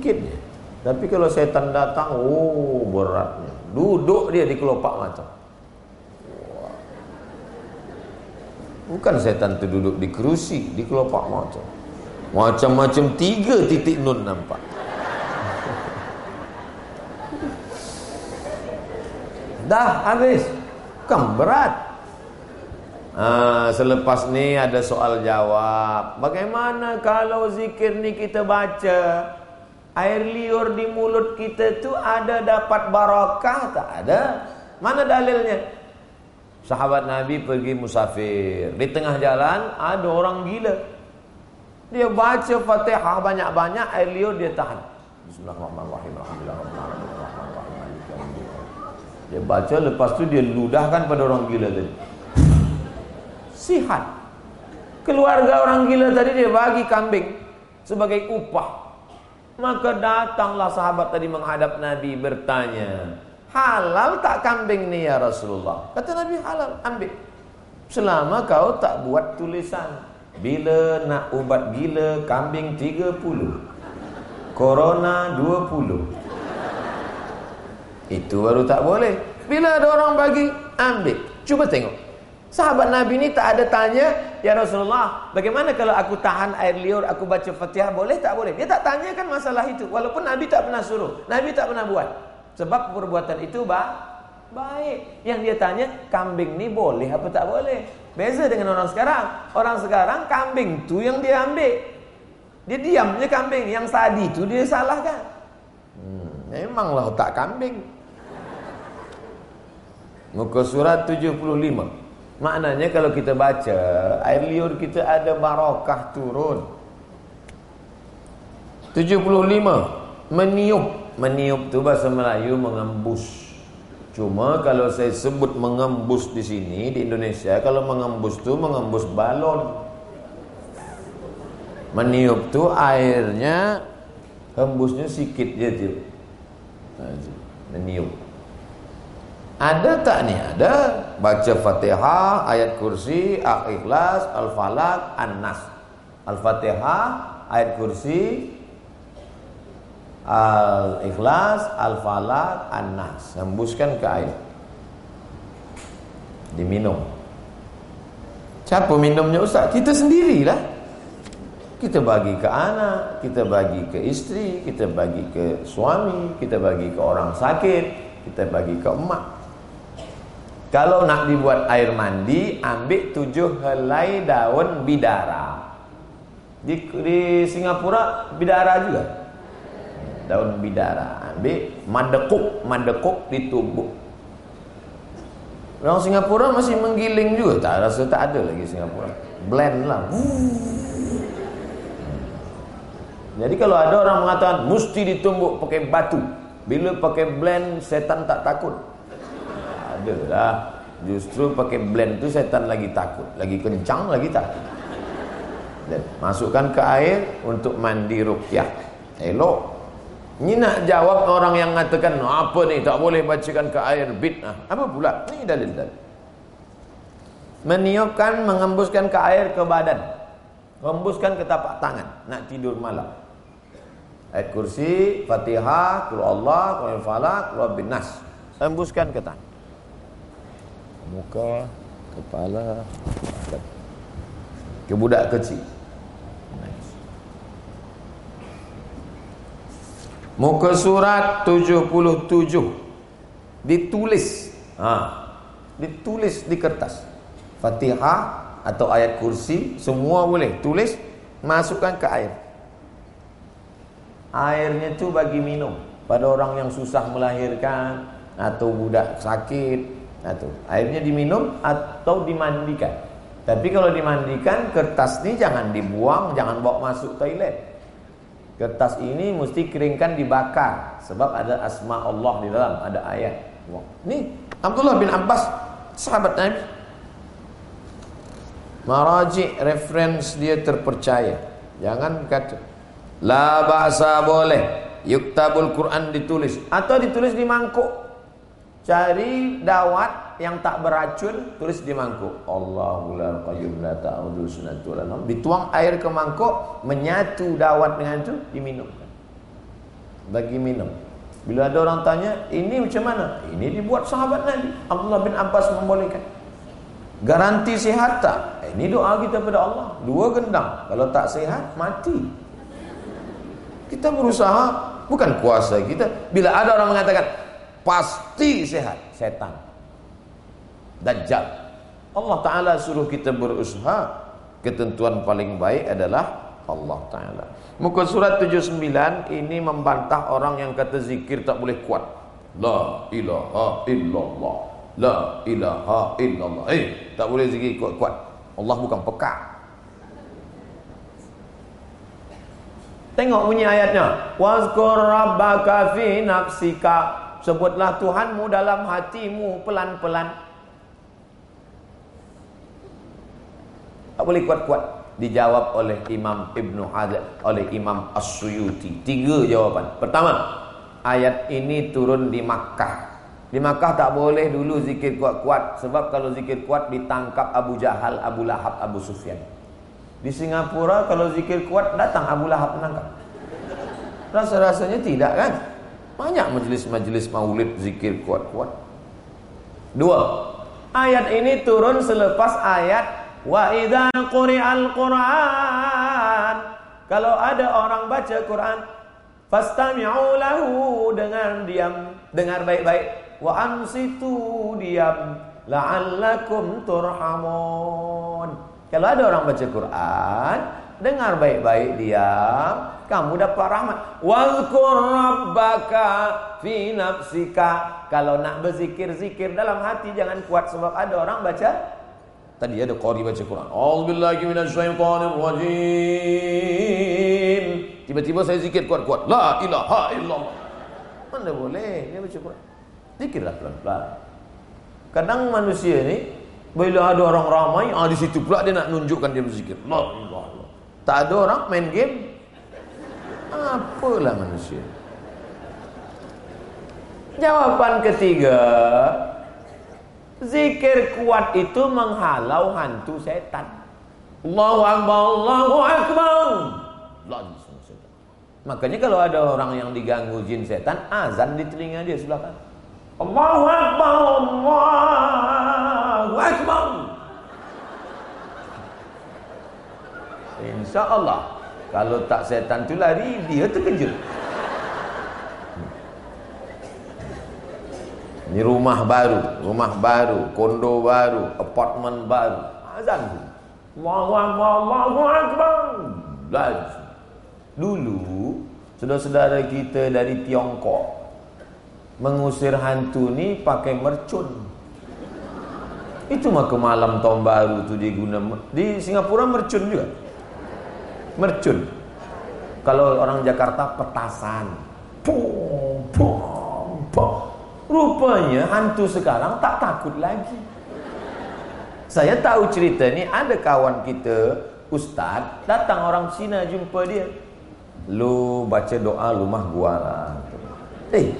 Tapi kalau setan datang, oh beratnya. Duduk dia di kelopak mata. Bukan setan tu duduk di kerusi, di kelopak mata. Macam-macam tiga titik nun nampak Dah habis Kan berat ha, Selepas ni ada soal jawab. Bagaimana kalau zikir ni kita baca? Air liur di mulut kita tu ada dapat barakah tak ada. Mana dalilnya? Sahabat Nabi pergi musafir. Di tengah jalan ada orang gila. Dia baca Fatihah banyak-banyak air liur dia tahan. Bismillahirrahmanirrahim. Dia baca lepas tu dia ludahkan pada orang gila tadi. Sihat. Keluarga orang gila tadi dia bagi kambing sebagai upah. Maka datanglah sahabat tadi menghadap Nabi bertanya, "Halal tak kambing ni ya Rasulullah?" Kata Nabi, "Halal, ambil." Selama kau tak buat tulisan bila nak ubat gila kambing 30 Corona 20 Itu baru tak boleh Bila ada orang bagi Ambil Cuba tengok Sahabat Nabi ni tak ada tanya Ya Rasulullah Bagaimana kalau aku tahan air liur Aku baca fatihah Boleh tak boleh Dia tak tanya kan masalah itu Walaupun Nabi tak pernah suruh Nabi tak pernah buat Sebab perbuatan itu bah, Baik Yang dia tanya Kambing ni boleh apa tak boleh Beza dengan orang sekarang. Orang sekarang kambing tu yang dia ambil. Dia diam je kambing. Yang tadi tu dia salahkan. Hmm, memanglah tak kambing. Muka surat 75. Maknanya kalau kita baca, air liur kita ada barakah turun. 75. Meniup. Meniup tu bahasa Melayu mengembus. Cuma kalau saya sebut mengembus di sini di Indonesia, kalau mengembus tu mengembus balon. Meniup tu airnya hembusnya sikit je tu. Meniup. Ada tak ni? Ada. Baca Fatihah, ayat kursi, Al-Ikhlas, Al-Falaq, An-Nas. Al-Fatihah, ayat kursi, Al-Ikhlas, Al-Falaq, An-Nas. Hembuskan ke air. Diminum. Siapa minumnya Ustaz? Kita sendirilah. Kita bagi ke anak, kita bagi ke isteri, kita bagi ke suami, kita bagi ke orang sakit, kita bagi ke emak. Kalau nak dibuat air mandi, ambil tujuh helai daun bidara. Di, di Singapura bidara juga. Daun bidara. Ambil mandekuk, mandekuk ditumbuk. Orang Singapura masih menggiling juga. Tak rasa tak ada lagi Singapura. Blend lah. Jadi kalau ada orang mengatakan mesti ditumbuk pakai batu. Bila pakai blend setan tak takut ada lah. Justru pakai blend tu setan lagi takut. Lagi kencang lagi takut. Dan masukkan ke air Untuk mandi rukyah. Elok. Ini nak jawab orang yang mengatakan Apa ni? Tak boleh bacakan ke air bid'ah. Apa pula? Ini dalil-dalil. Meniupkan, mengembuskan ke air ke badan. Hembuskan ke tapak tangan. Nak tidur malam. Ayat kursi, fatihah, kul Allah, kul falak, kul nas. Hembuskan ke tangan muka, kepala. Ke budak kecil. Muka surat 77 ditulis. Ha. Ditulis di kertas. Fatihah atau ayat kursi semua boleh tulis masukkan ke air. Airnya tu bagi minum pada orang yang susah melahirkan atau budak sakit Nah tu, airnya diminum atau dimandikan. Tapi kalau dimandikan, kertas ni jangan dibuang, jangan bawa masuk toilet. Kertas ini mesti keringkan dibakar sebab ada asma Allah di dalam, ada ayat. Ni Abdullah bin Abbas sahabat Nabi. Maraji reference dia terpercaya. Jangan kata la bahasa boleh yuktabul Quran ditulis atau ditulis di mangkuk Cari dawat yang tak beracun Tulis di mangkuk. Allahul qayyum la ta'udhu sunatu Dituang air ke mangkuk Menyatu dawat dengan itu Diminum Bagi minum. Bila ada orang tanya Ini macam mana? Ini dibuat sahabat Nabi. Abdullah bin Abbas membolehkan. Garanti sihat tak? Eh, ini doa kita pada Allah. Dua gendang. Kalau tak sihat Mati. Kita berusaha. Bukan kuasa kita. Bila ada orang mengatakan pasti sehat. Setan. Dajjal. Allah taala suruh kita berusaha. Ketentuan paling baik adalah Allah taala. Muka surat 79 ini membantah orang yang kata zikir tak boleh kuat. La ilaha illallah. La ilaha illallah. Eh tak boleh zikir kuat-kuat. Allah bukan peka Tengok bunyi ayatnya. Wazkur rabbaka fi nafsika Sebutlah Tuhanmu dalam hatimu pelan-pelan. Tak boleh kuat-kuat. Dijawab oleh Imam Ibn Hazm, oleh Imam As-Suyuti. Tiga jawapan. Pertama, ayat ini turun di Makkah. Di Makkah tak boleh dulu zikir kuat-kuat. Sebab kalau zikir kuat ditangkap Abu Jahal, Abu Lahab, Abu Sufyan. Di Singapura kalau zikir kuat datang Abu Lahab menangkap. Rasa-rasanya tidak kan? Banyak majlis-majlis maulid zikir kuat-kuat. Dua. Ayat ini turun selepas ayat wa idza quri'al Qur'an. Kalau ada orang baca Quran, fastami'u lahu dengan diam, dengar baik-baik. Wa ansitu diam la'allakum turhamun. Kalau ada orang baca Quran, dengar baik-baik dia, kamu dapat rahmat. Wazkur rabbaka fi nafsika. Kalau nak berzikir-zikir dalam hati jangan kuat sebab ada orang baca Tadi ada qari baca Quran. Auzubillahi minasyaitonir rajim. Tiba-tiba saya zikir kuat-kuat. La ilaha illallah. Mana boleh dia baca Quran. Zikirlah pelan-pelan. Kadang manusia ni bila ada orang ramai, ah di situ pula dia nak nunjukkan dia berzikir. La ilaha. Tak ada orang main game. Apalah manusia. Jawapan ketiga, Zikir kuat itu menghalau hantu setan. Allahu Akbar, Allahu Akbar. Makanya kalau ada orang yang diganggu jin setan, azan di telinga dia sebelah kan. Allahu Akbar, Allahu Akbar. Insya Allah, kalau tak setan tu lari, dia terkejut. Ini rumah baru, rumah baru, kondo baru, apartmen baru. Azan tu. Allahu Akbar, Allahu Akbar. Dulu, saudara-saudara kita dari Tiongkok mengusir hantu ni pakai mercun. Itu maka malam tahun baru tu dia guna di Singapura mercun juga. Mercun. Kalau orang Jakarta petasan. Pum, pum, pum. Rupanya hantu sekarang tak takut lagi. Saya tahu cerita ni ada kawan kita ustaz datang orang Cina jumpa dia. Lu baca doa rumah gua lah. Eh,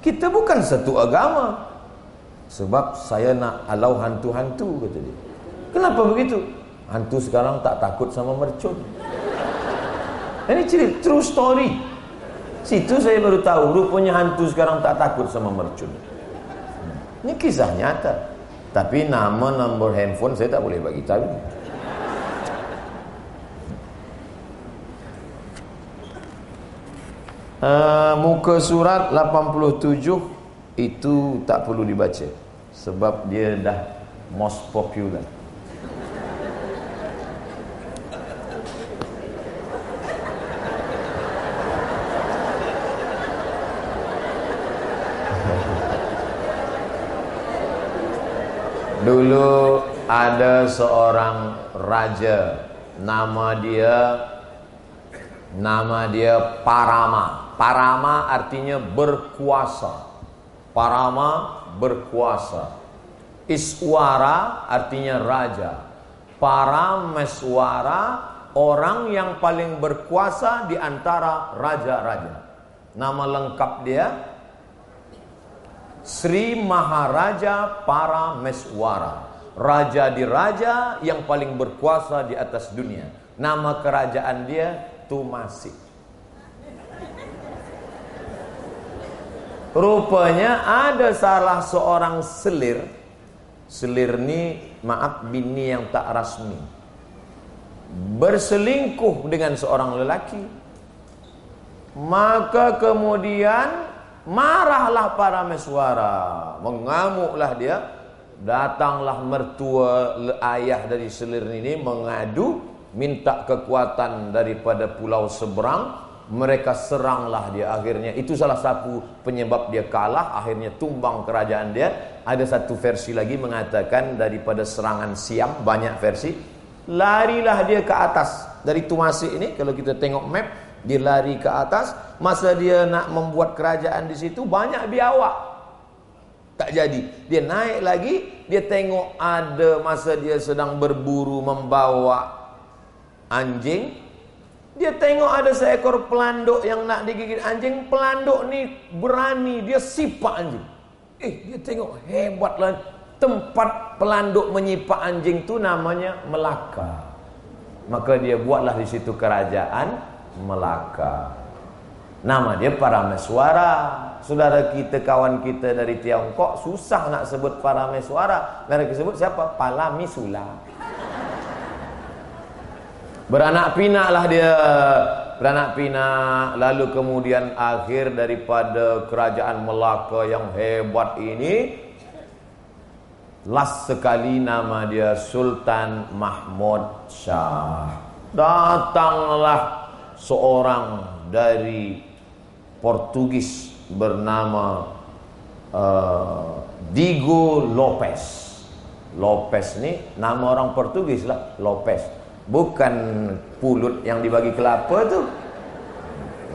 kita bukan satu agama. Sebab saya nak alau hantu-hantu kata dia. Kenapa begitu? Hantu sekarang tak takut sama mercun. Ini cerita true story. Situ saya baru tahu rupanya hantu sekarang tak takut sama mercun. Ini kisah nyata. Tapi nama nombor handphone saya tak boleh bagi tahu. Uh, muka surat 87 itu tak perlu dibaca sebab dia dah most popular. Dulu ada seorang raja nama dia nama dia Parama. Parama artinya berkuasa. Parama berkuasa. Iswara artinya raja. Parameswara orang yang paling berkuasa di antara raja-raja. Nama lengkap dia Sri Maharaja Parameswara Raja di raja yang paling berkuasa di atas dunia. Nama kerajaan dia Tumasi Rupanya ada salah seorang selir. Selir ni maaf bini yang tak rasmi. Berselingkuh dengan seorang lelaki. Maka kemudian Marahlah para meswara Mengamuklah dia. Datanglah mertua ayah dari selir ini Mengadu Minta kekuatan daripada pulau seberang. Mereka seranglah dia. Akhirnya Itu salah satu penyebab dia kalah. Akhirnya tumbang kerajaan dia. Ada satu versi lagi mengatakan Daripada serangan siam Banyak versi Larilah dia ke atas. Dari Tumasi ini Kalau kita tengok map dia lari ke atas masa dia nak membuat kerajaan di situ banyak biawak. Tak jadi. Dia naik lagi dia tengok ada masa dia sedang berburu membawa anjing dia tengok ada seekor pelanduk yang nak digigit anjing. Pelanduk ni berani dia sipak anjing. Eh dia tengok hebatlah tempat pelanduk menyipak anjing tu namanya Melaka. Maka dia buatlah di situ kerajaan Melaka. Nama dia Parameswara. Saudara kita, kawan kita dari Tiongkok susah nak sebut Parameswara. Mereka sebut siapa? Palamisula. Beranak pinaklah dia. Beranak pinak. Lalu kemudian akhir daripada kerajaan Melaka yang hebat ini. Last sekali nama dia Sultan Mahmud Shah. datanglah seorang dari Portugis bernama uh, Diego Lopez. Lopez ni nama orang Portugis lah, Lopez. Bukan pulut yang dibagi kelapa tu.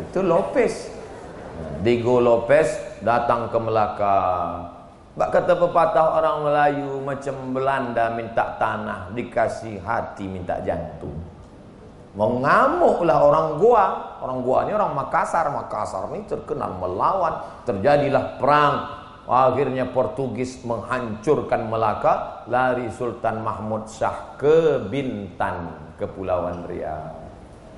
Itu Lopez. Diego Lopez datang ke Melaka. Bak kata pepatah orang Melayu macam Belanda minta tanah, dikasih hati minta jantung. Mengamuklah orang Gua. Orang Gua ni orang Makassar. Makassar ni terkenal melawan. Terjadilah perang. Akhirnya Portugis menghancurkan Melaka. Lari Sultan Mahmud Shah ke Bintan. Kepulauan Riau.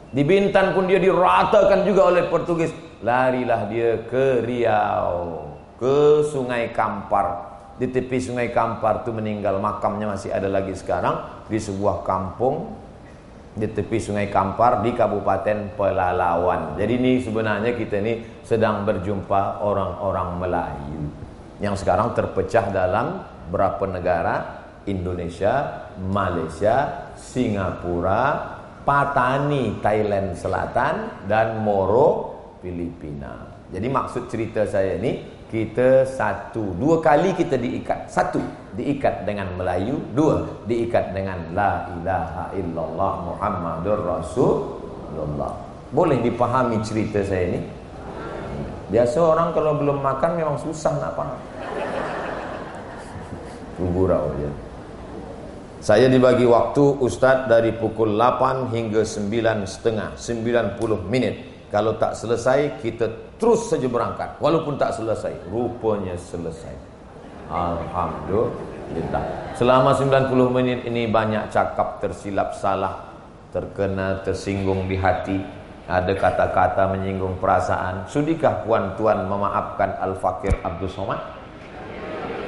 Di Bintan pun dia diratakan juga oleh Portugis. Larilah dia ke Riau. Ke Sungai Kampar. Di tepi Sungai Kampar tu meninggal. Makamnya masih ada lagi sekarang. Di sebuah kampung di tepi sungai Kampar di Kabupaten Pelalawan. Jadi ini sebenarnya kita ni sedang berjumpa orang-orang Melayu yang sekarang terpecah dalam berapa negara? Indonesia, Malaysia, Singapura, Patani Thailand Selatan dan Moro Filipina. Jadi maksud cerita saya ni kita satu. Dua kali kita diikat. Satu diikat dengan Melayu. Dua diikat dengan la ilaha illallah muhammadur rasulullah. Boleh dipahami cerita saya ni? Biasa orang kalau belum makan memang susah nak faham. Gurau dia. Saya dibagi waktu ustaz dari pukul 8 hingga 9 setengah 90 minit kalau tak selesai kita Terus saja berangkat. Walaupun tak selesai Rupanya selesai. Alhamdulillah. Selama 90 menit ini Banyak cakap tersilap salah Terkena tersinggung di hati. Ada kata-kata menyinggung perasaan. Sudikah puan-tuan memaafkan Al-Fakir Abdul Somad?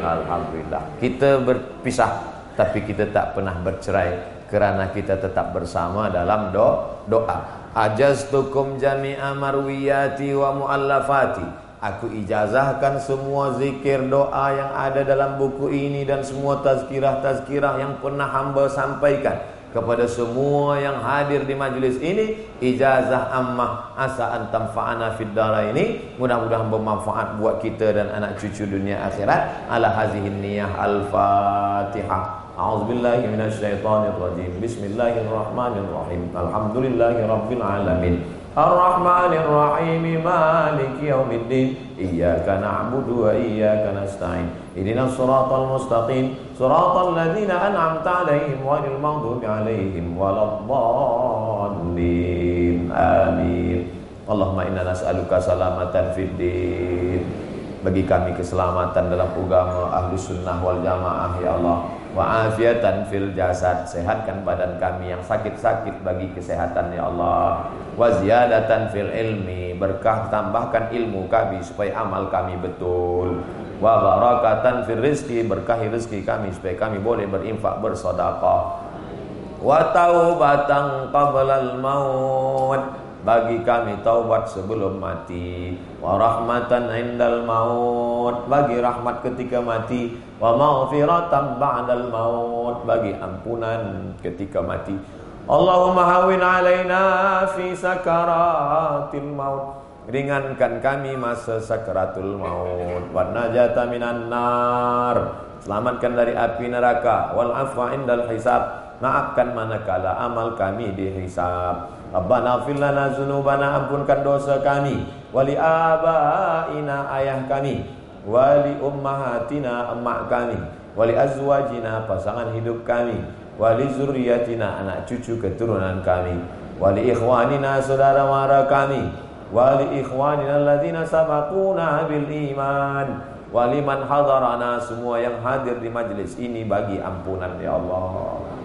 Alhamdulillah. Kita berpisah Tapi kita tak pernah bercerai Kerana kita tetap bersama dalam do doa Ajaztukum jami'a marwiyati wa muallafati. Aku ijazahkan semua zikir doa yang ada dalam buku ini Dan semua tazkirah-tazkirah yang pernah hamba sampaikan Kepada semua yang hadir di majlis ini. Ijazah ammah asa antam fa'ana fid ini. Mudah-mudahan bermanfaat buat kita dan anak cucu dunia akhirat. Ala hazihin niyah al-fatihah أعوذ بالله من الشيطان الرجيم بسم الله الرحمن الرحيم الحمد لله رب العالمين الرحمن الرحيم مالك يوم الدين إياك نعبد وإياك نستعين إذن الصراط المستقيم صراط الذين أنعمت عليهم غير المغضوب عليهم ولا الضالين آمين اللهم إنا نسألك سلامة في الدين bagi kami keselamatan dalam agama ahli sunnah wal jamaah ya Allah wa afiatan fil jasad. Sehatkan badan kami yang sakit-sakit bagi kesehatan ya Allah. Wa ziyadatan fil ilmi. Berkah tambahkan ilmu kami supaya amal kami betul. Wa barakatan fil rizki. Berkahi rezeki kami supaya kami boleh berinfak bersedekah. Wa taubatan qabla al maut bagi kami taubat sebelum mati. Wa rahmatan indal maut. Bagi rahmat ketika mati. Wa maghfiratan ba'dal maut. Bagi ampunan ketika mati. Allahumma hawin alaina fi sakaratil maut. Ringankan kami masa sakaratul maut. Wa najata minan nar. Selamatkan dari api neraka. Wal afwa indal hisab. Maafkan manakala amal kami dihisab Rabbana fil lana dzunubana ampunkan dosa kami. Wali abaina ayah kami. Wali ummahatina emak kami. Wali azwajina pasangan hidup kami. Wali zurriyatina anak cucu keturunan kami. Wali ikhwanina saudara mara kami. Wali ikhwanina alladzina sabaquna bil iman. Wali man hadarana semua yang hadir di majlis ini bagi ampunan ya Allah